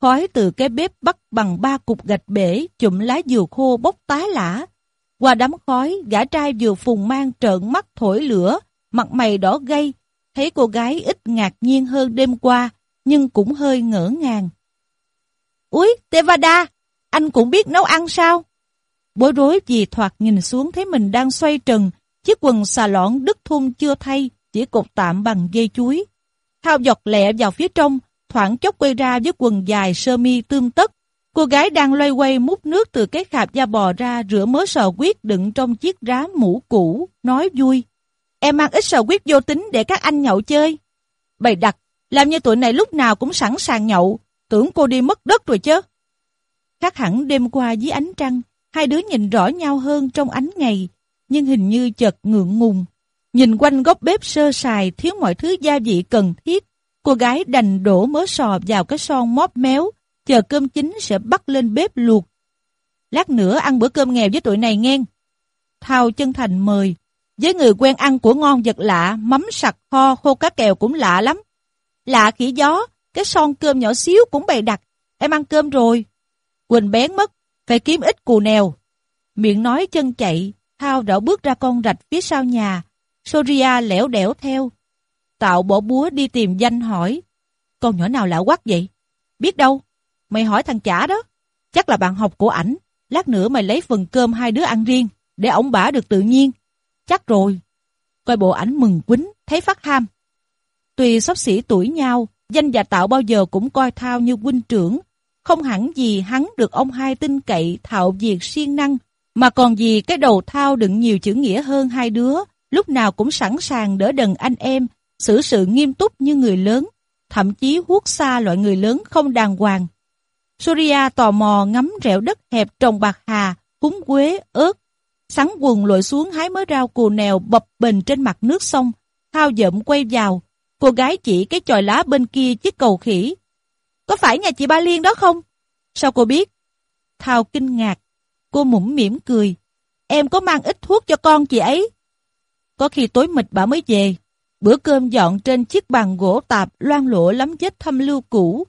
S1: Khói từ cái bếp bắt bằng ba cục gạch bể, chụm lá dừa khô bốc tá lả. Qua đám khói, gã trai vừa phùng mang trợn mắt thổi lửa, mặt mày đỏ gay, thấy cô gái ít ngạc nhiên hơn đêm qua, nhưng cũng hơi ngỡ ngàng. Úi, Tevada, anh cũng biết nấu ăn sao? Bối rối vì thoạt nhìn xuống thấy mình đang xoay trần, chiếc quần xà lõn đứt thun chưa thay, chỉ cột tạm bằng dây chuối. Thao giọt lẹ vào phía trong, thoảng chốc quay ra với quần dài sơ mi tươm tất. Cô gái đang loay quay múc nước từ cái khạp da bò ra rửa mớ sò quyết đựng trong chiếc rá mũ cũ, nói vui. Em mang ít sò quyết vô tính để các anh nhậu chơi. Bày đặt, làm như tụi này lúc nào cũng sẵn sàng nhậu, tưởng cô đi mất đất rồi chứ. Khác hẳn đêm qua dưới ánh trăng, hai đứa nhìn rõ nhau hơn trong ánh ngày, nhưng hình như chợt ngượng ngùng. Nhìn quanh góc bếp sơ sài thiếu mọi thứ gia vị cần thiết, cô gái đành đổ mớ sò vào cái son móp méo, chờ cơm chín sẽ bắt lên bếp luộc. Lát nữa ăn bữa cơm nghèo với tụi này nghe. Thao chân thành mời, với người quen ăn của ngon vật lạ, mắm sặc kho, khô cá kèo cũng lạ lắm. Lạ khỉ gió, cái son cơm nhỏ xíu cũng bày đặt. Em ăn cơm rồi. Quỳnh bén mất, phải kiếm ít cù nèo. Miệng nói chân chạy, Thao đỡ bước ra con rạch phía sau nhà. Soria lẻo đẻo theo. Tạo bỏ búa đi tìm danh hỏi. Con nhỏ nào lạ quắc vậy? Biết đâu. Mày hỏi thằng chả đó. Chắc là bạn học của ảnh. Lát nữa mày lấy phần cơm hai đứa ăn riêng, để ổng bả được tự nhiên. Chắc rồi. Coi bộ ảnh mừng quýnh, thấy phát ham. Tuy sóc sĩ tuổi nhau, danh và tạo bao giờ cũng coi Thao như huynh trưởng. Không hẳn gì hắn được ông hai tin cậy thạo việc siêng năng, mà còn gì cái đầu Thao đựng nhiều chữ nghĩa hơn hai đứa, lúc nào cũng sẵn sàng đỡ đần anh em, xử sự nghiêm túc như người lớn, thậm chí huốt xa loại người lớn không đàng hoàng. Surya tò mò ngắm rẻo đất hẹp trồng bạc hà, húng quế, ớt, sắn quần lội xuống hái mớ rau cù nèo bập bình trên mặt nước sông. Thao dậm quay vào, cô gái chỉ cái chòi lá bên kia chiếc cầu khỉ. Có phải nhà chị Ba Liên đó không? Sao cô biết? Thao kinh ngạc. Cô mũm mỉm cười. Em có mang ít thuốc cho con chị ấy. Có khi tối mịt bà mới về. Bữa cơm dọn trên chiếc bàn gỗ tạp loang lỗ lắm vết thâm lưu cũ.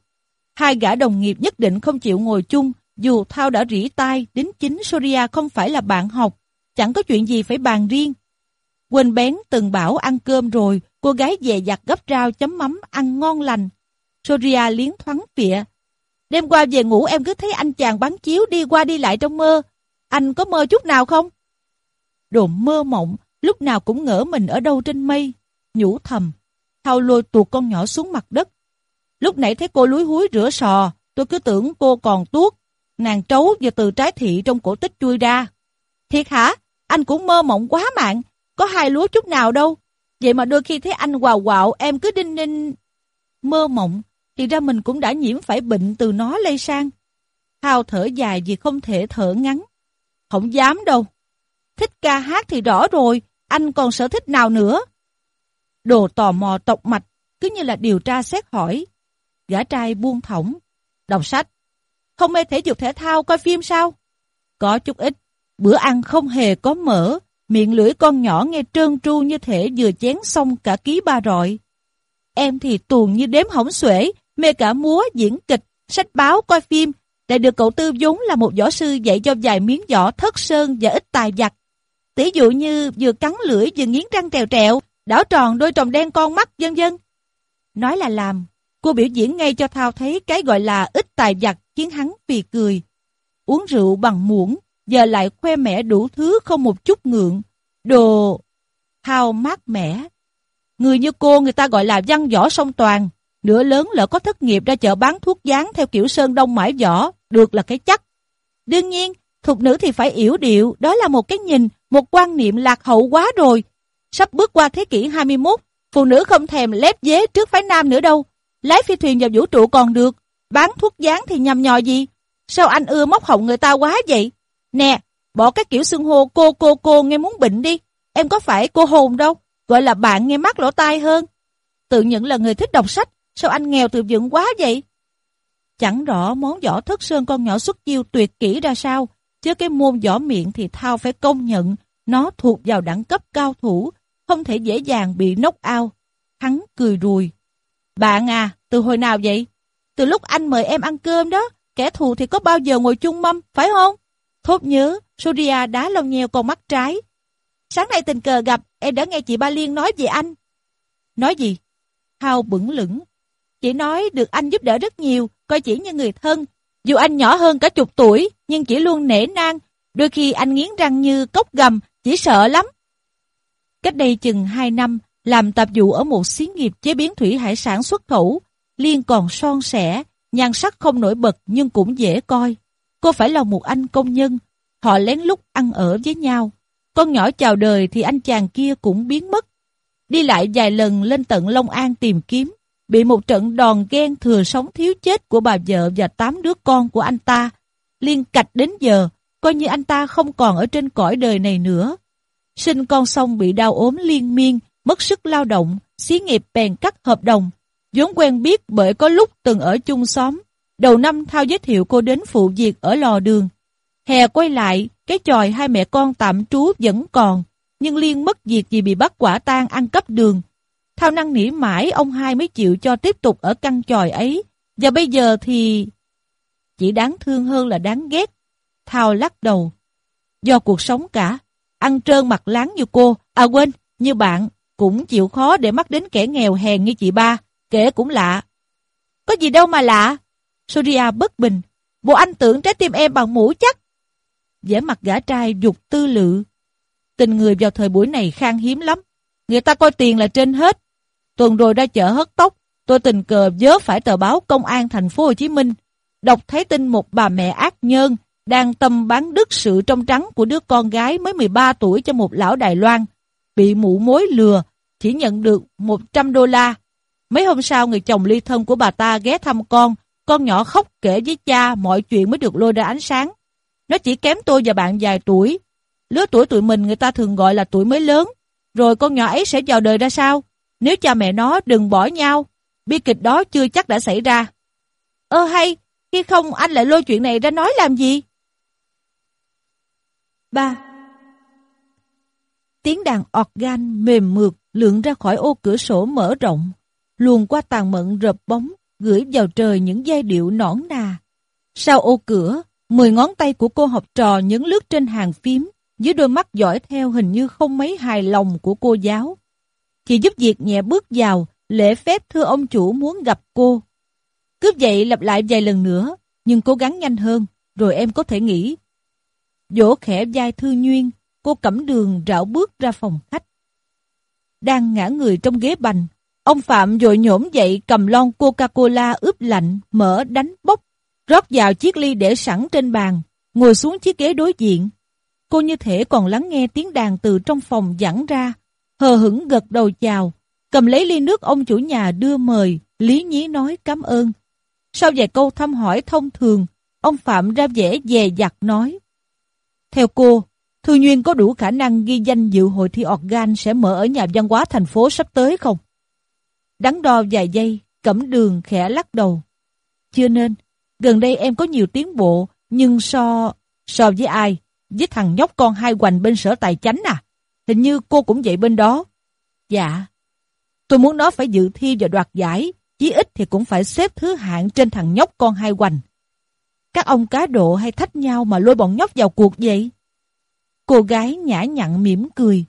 S1: Hai gã đồng nghiệp nhất định không chịu ngồi chung, dù Thao đã rỉ tai, đến chính Soria không phải là bạn học, chẳng có chuyện gì phải bàn riêng. Quên bén từng bảo ăn cơm rồi, cô gái dè dặt gấp rau chấm mắm ăn ngon lành. Soria liến thoáng phịa. Đêm qua về ngủ em cứ thấy anh chàng bắn chiếu đi qua đi lại trong mơ. Anh có mơ chút nào không? Đồ mơ mộng, lúc nào cũng ngỡ mình ở đâu trên mây. Nhủ thầm, thao lôi tuột con nhỏ xuống mặt đất. Lúc nãy thấy cô lúi húi rửa sò, tôi cứ tưởng cô còn tuốt. Nàng trấu và từ trái thị trong cổ tích chui ra. Thiệt hả? Anh cũng mơ mộng quá mạng. Có hai lúa chút nào đâu. Vậy mà đôi khi thấy anh quào quạo em cứ đinh ninh. Mơ mộng, thì ra mình cũng đã nhiễm phải bệnh từ nó lây sang. hào thở dài vì không thể thở ngắn. Không dám đâu. Thích ca hát thì rõ rồi, anh còn sở thích nào nữa? Đồ tò mò tộc mạch, cứ như là điều tra xét hỏi. Gã trai buông thõng, đọc sách. Không mê thể dục thể thao coi phim sao? Có chút ít, bữa ăn không hề có mỡ, miệng lưỡi con nhỏ nghe trơn tru như thể vừa chén xong cả ký ba rọi. Em thì tuồn như đếm hỏng xuể, mê cả múa, diễn kịch, sách báo, coi phim, lại được cậu Tư vốn là một võ sư dạy cho vài miếng võ thất sơn và ít tài giặc. Tỷ dụ như vừa cắn lưỡi vừa nghiến răng trèo trèo, đảo tròn đôi tròng đen con mắt, vân vân. Nói là làm, cô biểu diễn ngay cho Thao thấy cái gọi là ít tài giặc khiến hắn phì cười. Uống rượu bằng muỗng, giờ lại khoe mẽ đủ thứ không một chút ngượng. Đồ... Thao mát mẻ. Người như cô người ta gọi là văn võ song toàn. Nửa lớn lỡ có thất nghiệp ra chợ bán thuốc dán theo kiểu sơn đông mãi võ, được là cái chắc. Đương nhiên, thuộc nữ thì phải yểu điệu, đó là một cái nhìn, một quan niệm lạc hậu quá rồi. Sắp bước qua thế kỷ 21, phụ nữ không thèm lép dế trước phái nam nữa đâu. Lái phi thuyền vào vũ trụ còn được, bán thuốc dán thì nhầm nhò gì. Sao anh ưa móc họng người ta quá vậy? Nè, bỏ cái kiểu xưng hô cô cô cô nghe muốn bệnh đi. Em có phải cô hồn đâu, gọi là bạn nghe mắt lỗ tai hơn. Tự nhận là người thích đọc sách, sao anh nghèo từ vựng quá vậy? Chẳng rõ món võ thất sơn con nhỏ xuất chiêu tuyệt kỹ ra sao, chứ cái môn võ miệng thì Thao phải công nhận, nó thuộc vào đẳng cấp cao thủ, không thể dễ dàng bị nốc ao. Hắn cười rùi. Bạn à, từ hồi nào vậy? Từ lúc anh mời em ăn cơm đó, kẻ thù thì có bao giờ ngồi chung mâm, phải không? Thốt nhớ, Surya đá lông nheo con mắt trái. Sáng nay tình cờ gặp, em đã nghe chị Ba Liên nói về anh. Nói gì? Hào bững lửng. Chị nói được anh giúp đỡ rất nhiều, coi chỉ như người thân. Dù anh nhỏ hơn cả chục tuổi, nhưng chỉ luôn nể nang. Đôi khi anh nghiến răng như cốc gầm, chỉ sợ lắm. Cách đây chừng 2 năm, làm tạp vụ ở một xí nghiệp chế biến thủy hải sản xuất khẩu. Liên còn son sẻ, nhan sắc không nổi bật nhưng cũng dễ coi. Cô phải là một anh công nhân, họ lén lút ăn ở với nhau. Con nhỏ chào đời thì anh chàng kia cũng biến mất. Đi lại vài lần lên tận Long An tìm kiếm, bị một trận đòn ghen thừa sống thiếu chết của bà vợ và tám đứa con của anh ta. Liên cạch đến giờ, coi như anh ta không còn ở trên cõi đời này nữa. Sinh con xong bị đau ốm liên miên, mất sức lao động, xí nghiệp bèn cắt hợp đồng. vốn quen biết bởi có lúc từng ở chung xóm. Đầu năm Thao giới thiệu cô đến phụ việc ở lò đường. Hè quay lại, cái tròi hai mẹ con tạm trú vẫn còn, nhưng Liên mất việc vì bị bắt quả tang ăn cắp đường. Thao năng nỉ mãi ông hai mới chịu cho tiếp tục ở căn tròi ấy, và bây giờ thì... Chỉ đáng thương hơn là đáng ghét. Thao lắc đầu. Do cuộc sống cả, ăn trơn mặt láng như cô, à quên, như bạn, cũng chịu khó để mắc đến kẻ nghèo hèn như chị ba, kể cũng lạ. Có gì đâu mà lạ. Surya bất bình. Bộ anh tưởng trái tim em bằng mũ chắc vẻ mặt gã trai dục tư lự. Tình người vào thời buổi này khan hiếm lắm. Người ta coi tiền là trên hết. Tuần rồi ra chợ hớt tóc, tôi tình cờ vớ phải tờ báo Công an thành phố Hồ Chí Minh. Đọc thấy tin một bà mẹ ác nhân đang tâm bán đứt sự trong trắng của đứa con gái mới 13 tuổi cho một lão Đài Loan. Bị mụ mối lừa, chỉ nhận được 100 đô la. Mấy hôm sau người chồng ly thân của bà ta ghé thăm con, con nhỏ khóc kể với cha mọi chuyện mới được lôi ra ánh sáng. Nó chỉ kém tôi và bạn vài tuổi. Lứa tuổi tụi mình người ta thường gọi là tuổi mới lớn. Rồi con nhỏ ấy sẽ vào đời ra sao? Nếu cha mẹ nó đừng bỏ nhau, bi kịch đó chưa chắc đã xảy ra. Ơ hay, khi không anh lại lôi chuyện này ra nói làm gì? 3. Tiếng đàn organ mềm mượt lượn ra khỏi ô cửa sổ mở rộng, luồn qua tàn mận rập bóng, gửi vào trời những giai điệu nõn nà. Sau ô cửa, Mười ngón tay của cô học trò nhấn lướt trên hàng phím, dưới đôi mắt dõi theo hình như không mấy hài lòng của cô giáo. Chị giúp việc nhẹ bước vào, lễ phép thưa ông chủ muốn gặp cô. Cứ vậy lặp lại vài lần nữa, nhưng cố gắng nhanh hơn, rồi em có thể nghỉ. Vỗ khẽ vai thư nhuyên, cô cẩm đường rảo bước ra phòng khách. Đang ngã người trong ghế bành, ông Phạm dội nhổm dậy cầm lon Coca-Cola ướp lạnh, mở đánh bốc rót vào chiếc ly để sẵn trên bàn, ngồi xuống chiếc ghế đối diện. Cô như thể còn lắng nghe tiếng đàn từ trong phòng dẫn ra, hờ hững gật đầu chào, cầm lấy ly nước ông chủ nhà đưa mời, lý nhí nói cảm ơn. Sau vài câu thăm hỏi thông thường, ông Phạm ra vẻ dè dặt nói. Theo cô, Thư Nguyên có đủ khả năng ghi danh dự hội thi organ sẽ mở ở nhà văn hóa thành phố sắp tới không? Đắn đo vài giây, cẩm đường khẽ lắc đầu. Chưa nên, gần đây em có nhiều tiến bộ, nhưng so... So với ai? Với thằng nhóc con hai hoành bên sở tài chánh à? Hình như cô cũng vậy bên đó. Dạ. Tôi muốn nó phải dự thi và đoạt giải, chí ít thì cũng phải xếp thứ hạng trên thằng nhóc con hai hoành. Các ông cá độ hay thách nhau mà lôi bọn nhóc vào cuộc vậy? Cô gái nhã nhặn mỉm cười.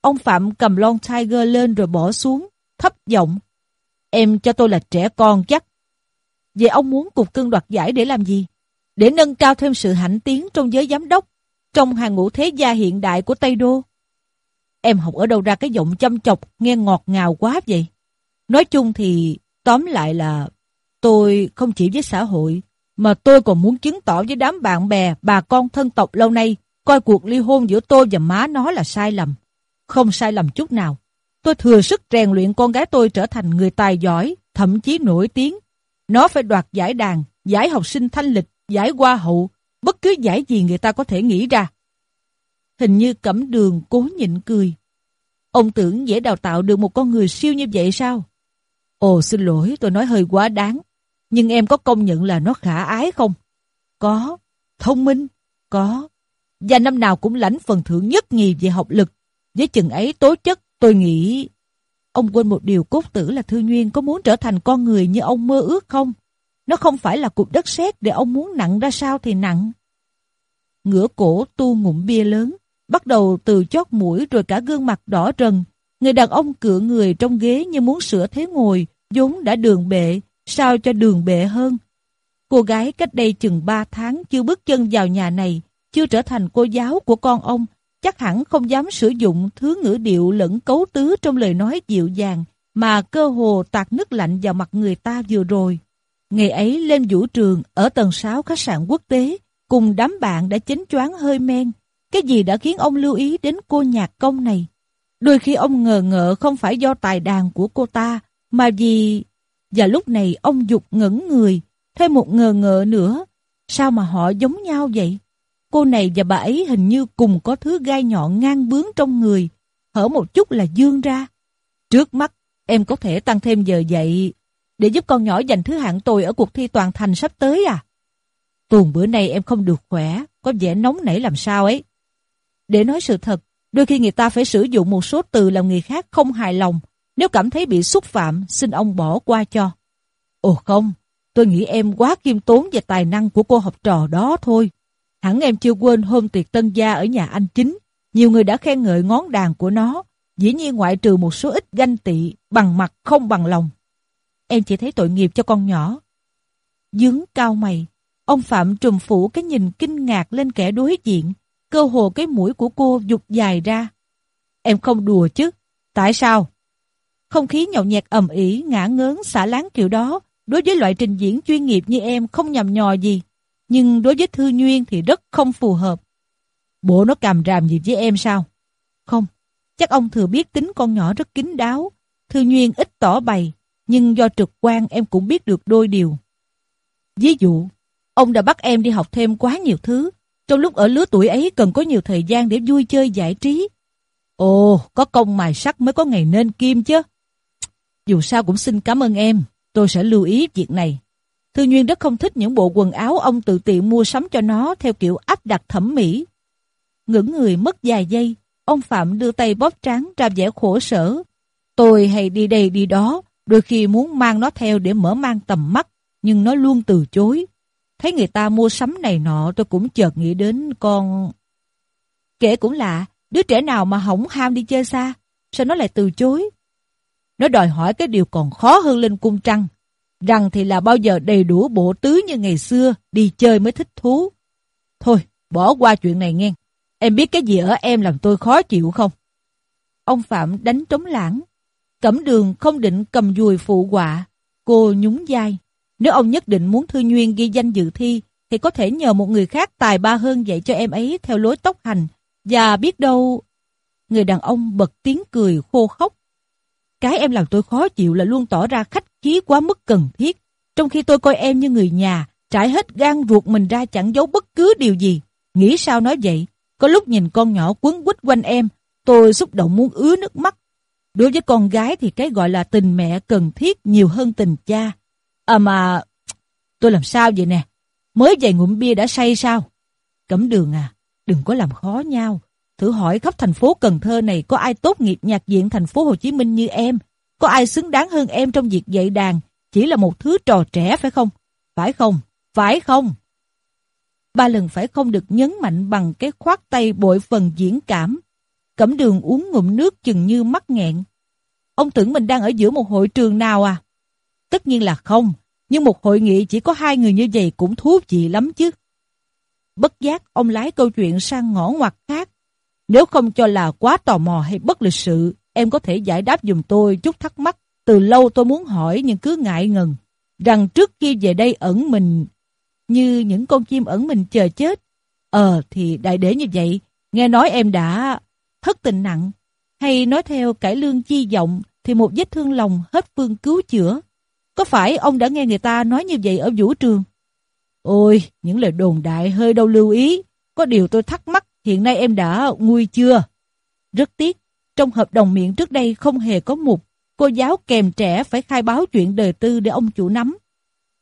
S1: Ông Phạm cầm lon Tiger lên rồi bỏ xuống, thấp giọng. Em cho tôi là trẻ con chắc. Vậy ông muốn cục cưng đoạt giải để làm gì? Để nâng cao thêm sự hãnh tiến trong giới giám đốc, trong hàng ngũ thế gia hiện đại của Tây Đô. Em học ở đâu ra cái giọng chăm chọc, nghe ngọt ngào quá vậy? Nói chung thì, tóm lại là, tôi không chỉ với xã hội, mà tôi còn muốn chứng tỏ với đám bạn bè, bà con thân tộc lâu nay, coi cuộc ly hôn giữa tôi và má nó là sai lầm. Không sai lầm chút nào. Tôi thừa sức rèn luyện con gái tôi trở thành người tài giỏi, thậm chí nổi tiếng. Nó phải đoạt giải đàn, giải học sinh thanh lịch, giải hoa hậu, bất cứ giải gì người ta có thể nghĩ ra. Hình như cẩm đường cố nhịn cười. Ông tưởng dễ đào tạo được một con người siêu như vậy sao? Ồ xin lỗi, tôi nói hơi quá đáng. Nhưng em có công nhận là nó khả ái không? Có. Thông minh? Có. Và năm nào cũng lãnh phần thưởng nhất nhì về học lực. Với chừng ấy tố chất, tôi nghĩ... Ông quên một điều cốt tử là Thư Nguyên có muốn trở thành con người như ông mơ ước không? Nó không phải là cục đất sét để ông muốn nặng ra sao thì nặng. Ngửa cổ tu ngụm bia lớn, bắt đầu từ chót mũi rồi cả gương mặt đỏ rần. Người đàn ông cựa người trong ghế như muốn sửa thế ngồi, vốn đã đường bệ, sao cho đường bệ hơn. Cô gái cách đây chừng 3 tháng chưa bước chân vào nhà này, chưa trở thành cô giáo của con ông, chắc hẳn không dám sử dụng thứ ngữ điệu lẫn cấu tứ trong lời nói dịu dàng mà cơ hồ tạt nước lạnh vào mặt người ta vừa rồi. Ngày ấy lên vũ trường ở tầng 6 khách sạn quốc tế, cùng đám bạn đã chánh choáng hơi men. Cái gì đã khiến ông lưu ý đến cô nhạc công này? Đôi khi ông ngờ ngợ không phải do tài đàn của cô ta, mà vì... Và lúc này ông dục ngẩn người, thêm một ngờ ngợ nữa. Sao mà họ giống nhau vậy? Cô này và bà ấy hình như cùng có thứ gai nhọn ngang bướng trong người, hở một chút là dương ra. Trước mắt, em có thể tăng thêm giờ dạy để giúp con nhỏ giành thứ hạng tồi ở cuộc thi toàn thành sắp tới à? Tuần bữa nay em không được khỏe, có vẻ nóng nảy làm sao ấy. Để nói sự thật, đôi khi người ta phải sử dụng một số từ làm người khác không hài lòng. Nếu cảm thấy bị xúc phạm, xin ông bỏ qua cho. Ồ không, tôi nghĩ em quá kiêm tốn về tài năng của cô học trò đó thôi. Hẳn em chưa quên hôm tiệc tân gia ở nhà anh chính. Nhiều người đã khen ngợi ngón đàn của nó. Dĩ nhiên ngoại trừ một số ít ganh tị, bằng mặt không bằng lòng. Em chỉ thấy tội nghiệp cho con nhỏ. Dướng cao mày, ông Phạm trùm phủ cái nhìn kinh ngạc lên kẻ đối diện. Cơ hồ cái mũi của cô dục dài ra. Em không đùa chứ. Tại sao? Không khí nhậu nhẹt ầm ĩ, ngã ngớn, xả láng kiểu đó, đối với loại trình diễn chuyên nghiệp như em không nhầm nhò gì nhưng đối với Thư Nguyên thì rất không phù hợp. Bộ nó cầm ràm gì với em sao? Không, chắc ông thừa biết tính con nhỏ rất kín đáo. Thư Nguyên ít tỏ bày, nhưng do trực quan em cũng biết được đôi điều. Ví dụ, ông đã bắt em đi học thêm quá nhiều thứ, trong lúc ở lứa tuổi ấy cần có nhiều thời gian để vui chơi giải trí. Ồ, có công mài sắt mới có ngày nên kim chứ. Dù sao cũng xin cảm ơn em, tôi sẽ lưu ý việc này. Tư Nguyên rất không thích những bộ quần áo ông tự tiện mua sắm cho nó theo kiểu áp đặt thẩm mỹ. Ngưỡng người mất vài giây, ông Phạm đưa tay bóp trán ra vẻ khổ sở. Tôi hay đi đây đi đó, đôi khi muốn mang nó theo để mở mang tầm mắt, nhưng nó luôn từ chối. Thấy người ta mua sắm này nọ tôi cũng chợt nghĩ đến con... Kể cũng lạ, đứa trẻ nào mà hỏng ham đi chơi xa, sao nó lại từ chối? Nó đòi hỏi cái điều còn khó hơn lên cung trăng. Rằng thì là bao giờ đầy đủ bộ tứ như ngày xưa, đi chơi mới thích thú. Thôi, bỏ qua chuyện này nghe. Em biết cái gì ở em làm tôi khó chịu không? Ông Phạm đánh trống lãng. Cẩm đường không định cầm dùi phụ quạ. Cô nhún vai. Nếu ông nhất định muốn Thư Nguyên ghi danh dự thi, thì có thể nhờ một người khác tài ba hơn dạy cho em ấy theo lối tốc hành. Và biết đâu... Người đàn ông bật tiếng cười khô khóc. Cái em làm tôi khó chịu là luôn tỏ ra khách khí quá mức cần thiết. Trong khi tôi coi em như người nhà, trải hết gan ruột mình ra chẳng giấu bất cứ điều gì. Nghĩ sao nói vậy? Có lúc nhìn con nhỏ quấn quýt quanh em, tôi xúc động muốn ứa nước mắt. Đối với con gái thì cái gọi là tình mẹ cần thiết nhiều hơn tình cha. À mà, tôi làm sao vậy nè? Mới vài ngụm bia đã say sao? Cẩm đường à, đừng có làm khó nhau. Thử hỏi khắp thành phố Cần Thơ này có ai tốt nghiệp nhạc viện thành phố Hồ Chí Minh như em? Có ai xứng đáng hơn em trong việc dạy đàn? Chỉ là một thứ trò trẻ phải không? Phải không? Phải không? Ba lần phải không được nhấn mạnh bằng cái khoát tay bội phần diễn cảm. Cẩm đường uống ngụm nước chừng như mắc nghẹn. Ông tưởng mình đang ở giữa một hội trường nào à? Tất nhiên là không, nhưng một hội nghị chỉ có hai người như vậy cũng thú vị lắm chứ. Bất giác, ông lái câu chuyện sang ngõ ngoặt khác. Nếu không cho là quá tò mò hay bất lịch sự, em có thể giải đáp dùm tôi chút thắc mắc. Từ lâu tôi muốn hỏi nhưng cứ ngại ngần. Rằng trước khi về đây ẩn mình, như những con chim ẩn mình chờ chết. Ờ thì đại để như vậy, nghe nói em đã thất tình nặng. Hay nói theo cải lương chi vọng thì một vết thương lòng hết phương cứu chữa. Có phải ông đã nghe người ta nói như vậy ở vũ trường? Ôi, những lời đồn đại hơi đâu lưu ý. Có điều tôi thắc mắc hiện nay em đã nguôi chưa? Rất tiếc, trong hợp đồng miệng trước đây không hề có mục cô giáo kèm trẻ phải khai báo chuyện đời tư để ông chủ nắm.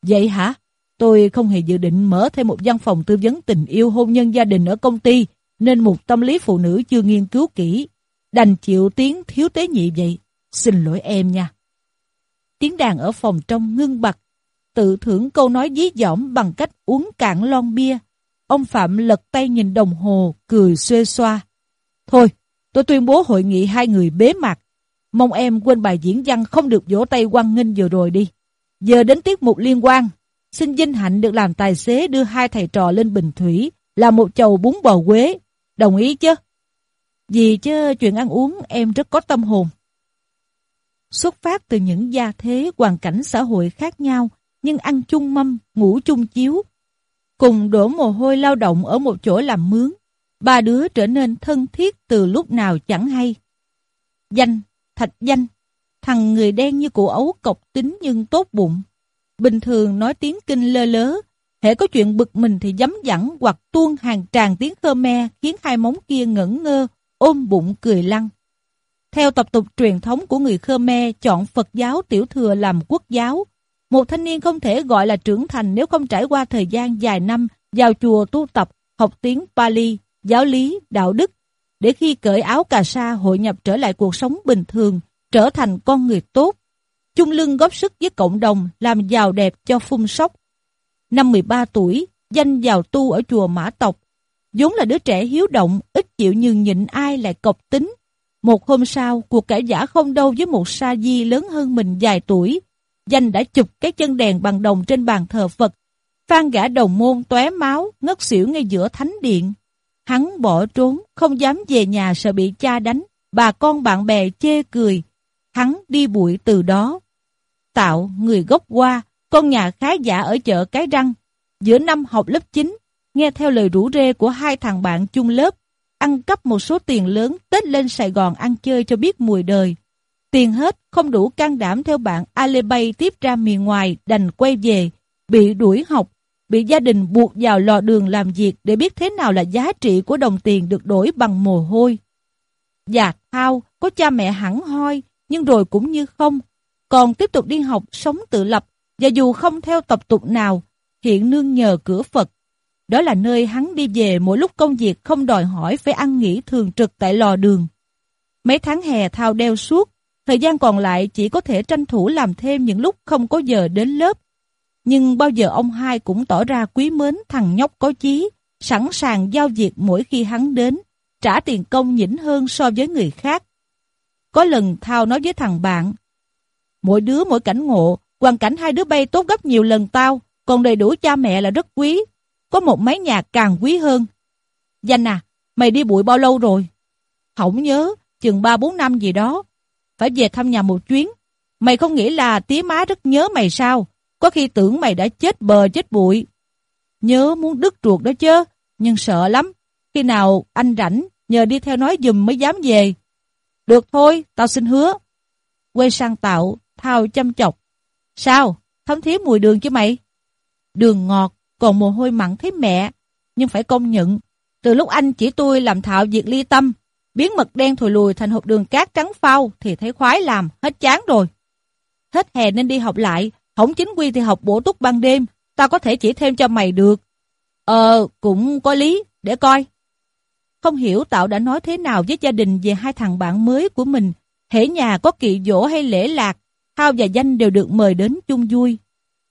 S1: Vậy hả? Tôi không hề dự định mở thêm một văn phòng tư vấn tình yêu hôn nhân gia đình ở công ty, nên một tâm lý phụ nữ chưa nghiên cứu kỹ. Đành chịu tiếng thiếu tế nhị vậy. Xin lỗi em nha. Tiếng đàn ở phòng trong ngưng bặt, tự thưởng câu nói dí dỏm bằng cách uống cạn lon bia. Ông Phạm lật tay nhìn đồng hồ, cười xuê xoa. Thôi, tôi tuyên bố hội nghị hai người bế mạc. Mong em quên bài diễn văn không được vỗ tay quan nghênh vừa rồi đi. Giờ đến tiết mục liên quan. Xin vinh hạnh được làm tài xế đưa hai thầy trò lên Bình Thủy, làm một chầu bún bò quế. Đồng ý chứ? Vì chứ chuyện ăn uống em rất có tâm hồn. Xuất phát từ những gia thế, hoàn cảnh xã hội khác nhau, nhưng ăn chung mâm, ngủ chung chiếu. Cùng đổ mồ hôi lao động ở một chỗ làm mướn, ba đứa trở nên thân thiết từ lúc nào chẳng hay. Danh, thạch danh, thằng người đen như cụ ấu cọc tính nhưng tốt bụng. Bình thường nói tiếng kinh lơ lớ, hễ có chuyện bực mình thì dám dẳng hoặc tuôn hàng tràng tiếng Khmer khiến hai móng kia ngẩn ngơ, ôm bụng cười lăn. Theo tập tục truyền thống của người Khmer chọn Phật giáo tiểu thừa làm quốc giáo, một thanh niên không thể gọi là trưởng thành nếu không trải qua thời gian dài năm vào chùa tu tập, học tiếng Pali, giáo lý, đạo đức, để khi cởi áo cà sa hội nhập trở lại cuộc sống bình thường, trở thành con người tốt, chung lưng góp sức với cộng đồng làm giàu đẹp cho phun sóc. Năm 13 tuổi, danh vào tu ở chùa Mã Tộc, vốn là đứa trẻ hiếu động, ít chịu nhường nhịn ai lại cộc tính. Một hôm sau, cuộc cãi giả không đâu với một sa di lớn hơn mình vài tuổi. Danh đã chụp cái chân đèn bằng đồng trên bàn thờ Phật, phan gã đồng môn tóe máu, ngất xỉu ngay giữa thánh điện. Hắn bỏ trốn, không dám về nhà sợ bị cha đánh, bà con bạn bè chê cười. Hắn đi bụi từ đó. Tạo, người gốc qua, con nhà khá giả ở chợ Cái Răng. Giữa năm học lớp 9, nghe theo lời rủ rê của hai thằng bạn chung lớp, ăn cắp một số tiền lớn Tết lên Sài Gòn ăn chơi cho biết mùi đời. Tiền hết, không đủ can đảm theo bạn Alibay tiếp ra miền ngoài, đành quay về, bị đuổi học, bị gia đình buộc vào lò đường làm việc để biết thế nào là giá trị của đồng tiền được đổi bằng mồ hôi. Dạ thao, có cha mẹ hẳn hoi, nhưng rồi cũng như không. Còn tiếp tục đi học, sống tự lập, và dù không theo tập tục nào, hiện nương nhờ cửa Phật. Đó là nơi hắn đi về mỗi lúc công việc không đòi hỏi phải ăn nghỉ thường trực tại lò đường. Mấy tháng hè thao đeo suốt, thời gian còn lại chỉ có thể tranh thủ làm thêm những lúc không có giờ đến lớp. Nhưng bao giờ ông hai cũng tỏ ra quý mến thằng nhóc có chí, sẵn sàng giao việc mỗi khi hắn đến, trả tiền công nhỉnh hơn so với người khác. Có lần Thao nói với thằng bạn, mỗi đứa mỗi cảnh ngộ, hoàn cảnh hai đứa bay tốt gấp nhiều lần tao, còn đầy đủ cha mẹ là rất quý, có một mái nhà càng quý hơn. Danh à, mày đi bụi bao lâu rồi? Không nhớ, chừng 3-4 năm gì đó. Phải về thăm nhà một chuyến. Mày không nghĩ là tía má rất nhớ mày sao? có khi tưởng mày đã chết bờ chết bụi. Nhớ muốn đứt ruột đó chứ, nhưng sợ lắm. Khi nào anh rảnh, nhờ đi theo nói dùm mới dám về. Được thôi, tao xin hứa. Quay sang tạo, thao chăm chọc. Sao? Thấm thía mùi đường chứ mày? Đường ngọt, còn mồ hôi mặn thấy mẹ. Nhưng phải công nhận, từ lúc anh chỉ tôi làm thạo việc ly tâm, biến mật đen thổi lùi thành hộp đường cát trắng phao thì thấy khoái làm, hết chán rồi. Hết hè nên đi học lại, không chính quy thì học bổ túc ban đêm, tao có thể chỉ thêm cho mày được. Ờ, cũng có lý, để coi. Không hiểu Tạo đã nói thế nào với gia đình về hai thằng bạn mới của mình. Hễ nhà có kỳ dỗ hay lễ lạc, Thao và Danh đều được mời đến chung vui.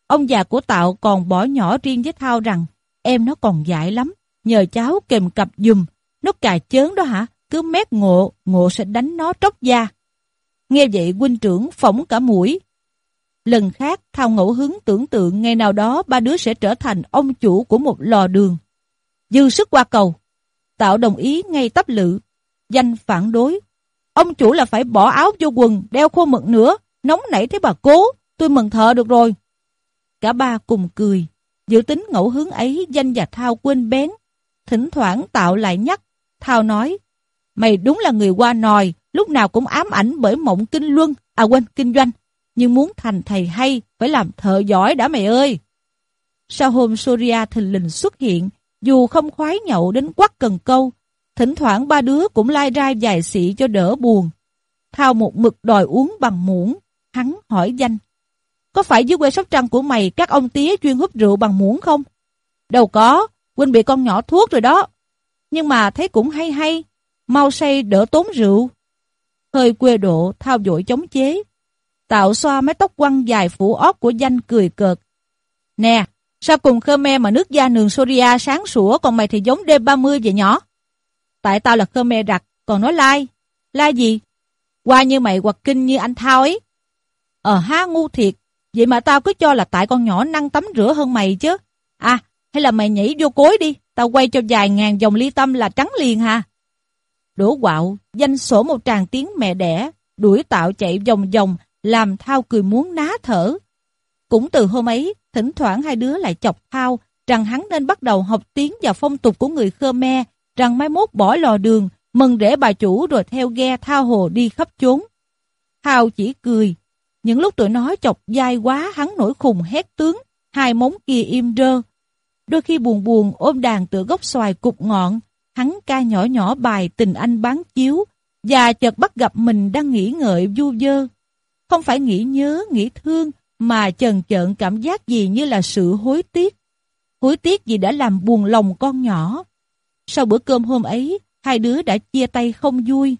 S1: Ông già của Tạo còn bỏ nhỏ riêng với Thao rằng em nó còn dại lắm, nhờ cháu kèm cặp dùm. Nó cà chớn đó hả? Cứ mét ngộ, ngộ sẽ đánh nó tróc da. Nghe vậy huynh trưởng phỏng cả mũi. Lần khác, Thao ngẫu hứng tưởng tượng ngày nào đó ba đứa sẽ trở thành ông chủ của một lò đường. Dư sức qua cầu. Tạo đồng ý ngay tấp lự. Danh phản đối. Ông chủ là phải bỏ áo vô quần, đeo khô mực nữa. Nóng nảy thế bà cố, tôi mừng thợ được rồi. Cả ba cùng cười. Dự tính ngẫu hứng ấy danh và Thao quên bén. Thỉnh thoảng Tạo lại nhắc. Thao nói, mày đúng là người qua nòi, lúc nào cũng ám ảnh bởi mộng kinh luân, à quên, kinh doanh. Nhưng muốn thành thầy hay, phải làm thợ giỏi đã mày ơi. Sau hôm Soria thình lình xuất hiện, dù không khoái nhậu đến quắc cần câu, thỉnh thoảng ba đứa cũng lai rai dài xị cho đỡ buồn. Thao một mực đòi uống bằng muỗng, hắn hỏi danh. Có phải dưới quê sóc trăng của mày các ông tía chuyên hút rượu bằng muỗng không? Đâu có, Huynh bị con nhỏ thuốc rồi đó. Nhưng mà thấy cũng hay hay, mau say đỡ tốn rượu. Hơi quê độ, thao dội chống chế. Tạo xoa mái tóc quăng dài phủ ót của danh cười cợt. Nè, sao cùng Khmer mà nước da nường Soria sáng sủa còn mày thì giống D30 vậy nhỏ? Tại tao là Khmer đặc, còn nói lai. Lai gì? Qua như mày hoặc kinh như anh Thao ấy. Ờ ha ngu thiệt, vậy mà tao cứ cho là tại con nhỏ năng tắm rửa hơn mày chứ. À, hay là mày nhảy vô cối đi, tao quay cho vài ngàn dòng ly tâm là trắng liền ha. Đỗ quạo, danh sổ một tràng tiếng mẹ đẻ, đuổi tạo chạy vòng vòng, làm Thao cười muốn ná thở. Cũng từ hôm ấy, thỉnh thoảng hai đứa lại chọc Thao, rằng hắn nên bắt đầu học tiếng và phong tục của người Khmer, rằng mai mốt bỏ lò đường, mừng rễ bà chủ rồi theo ghe Thao hồ đi khắp chốn. Thao chỉ cười, những lúc tụi nó chọc dai quá hắn nổi khùng hét tướng, hai móng kia im rơ. Đôi khi buồn buồn ôm đàn tựa gốc xoài cục ngọn, hắn ca nhỏ nhỏ bài tình anh bán chiếu, và chợt bắt gặp mình đang nghĩ ngợi du dơ. Không phải nghĩ nhớ, nghĩ thương, mà chần chợn cảm giác gì như là sự hối tiếc. Hối tiếc vì đã làm buồn lòng con nhỏ. Sau bữa cơm hôm ấy, hai đứa đã chia tay không vui.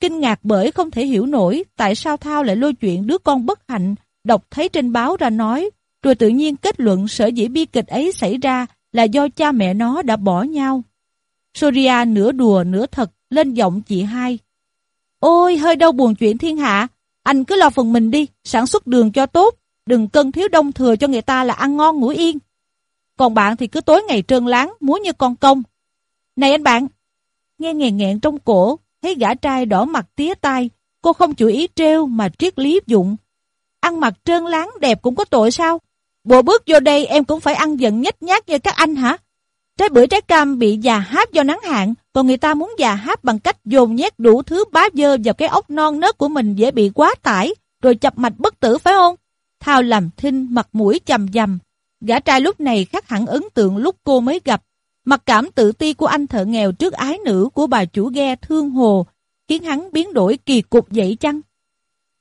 S1: Kinh ngạc bởi không thể hiểu nổi tại sao Thao lại lôi chuyện đứa con bất hạnh đọc thấy trên báo ra nói, rồi tự nhiên kết luận sở dĩ bi kịch ấy xảy ra là do cha mẹ nó đã bỏ nhau. Soria nửa đùa nửa thật lên giọng chị hai. Ôi hơi đau buồn chuyện thiên hạ, anh cứ lo phần mình đi, sản xuất đường cho tốt, đừng cân thiếu đông thừa cho người ta là ăn ngon ngủ yên. Còn bạn thì cứ tối ngày trơn láng, múa như con công. Này anh bạn, nghe nghẹn nghẹn trong cổ, thấy gã trai đỏ mặt tía tai, cô không chủ ý trêu mà triết lý dụng. Ăn mặc trơn láng đẹp cũng có tội sao? Bộ bước vô đây em cũng phải ăn giận nhách nhát như các anh hả? Trái bưởi trái cam bị già háp do nắng hạn, còn người ta muốn già háp bằng cách dồn nhét đủ thứ bá dơ vào cái ốc non nớt của mình dễ bị quá tải, rồi chập mạch bất tử phải không? Thao làm thinh, mặt mũi chầm dầm. Gã trai lúc này khác hẳn ấn tượng lúc cô mới gặp. Mặc cảm tự ti của anh thợ nghèo trước ái nữ của bà chủ ghe thương hồ, khiến hắn biến đổi kỳ cục dậy chăng?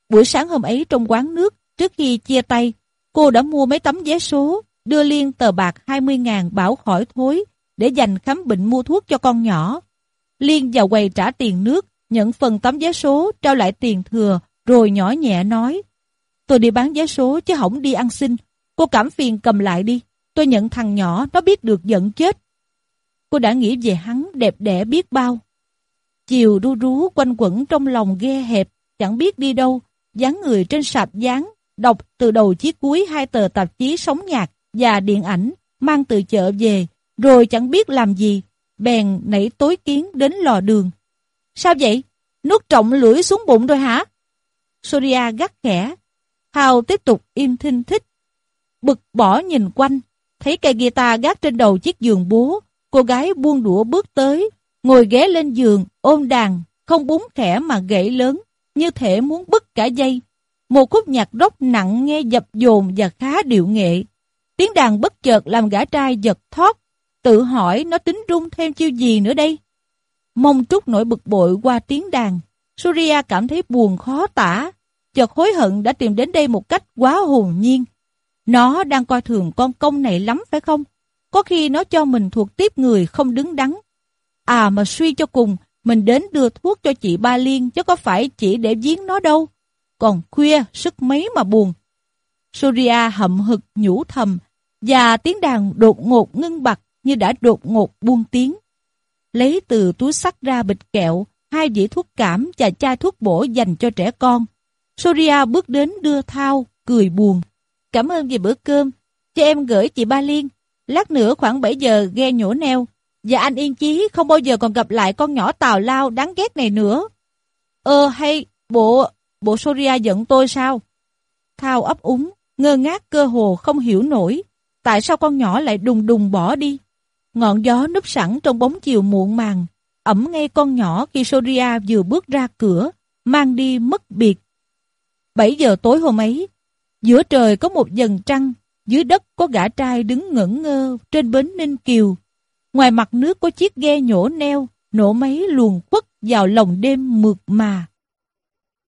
S1: Buổi sáng hôm ấy trong quán nước, trước khi chia tay, cô đã mua mấy tấm vé số, đưa Liên tờ bạc 20.000 bảo khỏi thối, để dành khám bệnh mua thuốc cho con nhỏ. Liên vào quầy trả tiền nước, nhận phần tấm vé số, trao lại tiền thừa, rồi nhỏ nhẹ nói, tôi đi bán vé số chứ không đi ăn xin, cô cảm phiền cầm lại đi, tôi nhận thằng nhỏ, nó biết được giận chết. Cô đã nghĩ về hắn đẹp đẽ biết bao. Chiều ru rú quanh quẩn trong lòng ghe hẹp, chẳng biết đi đâu, dáng người trên sạp dáng, đọc từ đầu chí cuối hai tờ tạp chí sống nhạc và điện ảnh, mang từ chợ về, rồi chẳng biết làm gì, bèn nảy tối kiến đến lò đường. Sao vậy? Nuốt trọng lưỡi xuống bụng rồi hả? Soria gắt khẽ. Hào tiếp tục im thinh thích. bực bỏ nhìn quanh, thấy cây guitar gác trên đầu chiếc giường bố, cô gái buông đũa bước tới, ngồi ghé lên giường, ôm đàn, không búng khẽ mà gãy lớn, như thể muốn bứt cả dây. Một khúc nhạc rock nặng nghe dập dồn và khá điệu nghệ. Tiếng đàn bất chợt làm gã trai giật thoát, tự hỏi nó tính rung thêm chiêu gì nữa đây. Mông trúc nổi bực bội qua tiếng đàn, Surya cảm thấy buồn khó tả, chợt hối hận đã tìm đến đây một cách quá hồn nhiên. Nó đang coi thường con công này lắm phải không? Có khi nó cho mình thuộc tiếp người không đứng đắn. À mà suy cho cùng, mình đến đưa thuốc cho chị Ba Liên chứ có phải chỉ để giếng nó đâu. Còn khuya, sức mấy mà buồn. Surya hậm hực nhủ thầm, và tiếng đàn đột ngột ngưng bặt như đã đột ngột buông tiếng. Lấy từ túi sắt ra bịch kẹo, hai dĩa thuốc cảm và chai thuốc bổ dành cho trẻ con. Surya bước đến đưa thao, cười buồn. Cảm ơn vì bữa cơm, cho em gửi chị Ba Liên. Lát nữa khoảng 7 giờ ghe nhổ neo. Và anh yên chí không bao giờ còn gặp lại con nhỏ tào lao đáng ghét này nữa. Ờ hay, bộ, bộ Surya giận tôi sao? Thao ấp úng, ngơ ngác cơ hồ không hiểu nổi. Tại sao con nhỏ lại đùng đùng bỏ đi? Ngọn gió núp sẵn trong bóng chiều muộn màng, ẩm ngay con nhỏ khi Soria vừa bước ra cửa, mang đi mất biệt. 7 giờ tối hôm ấy, giữa trời có một dần trăng, dưới đất có gã trai đứng ngẩn ngơ trên bến Ninh Kiều. Ngoài mặt nước có chiếc ghe nhổ neo, nổ máy luồn quất vào lòng đêm mượt mà.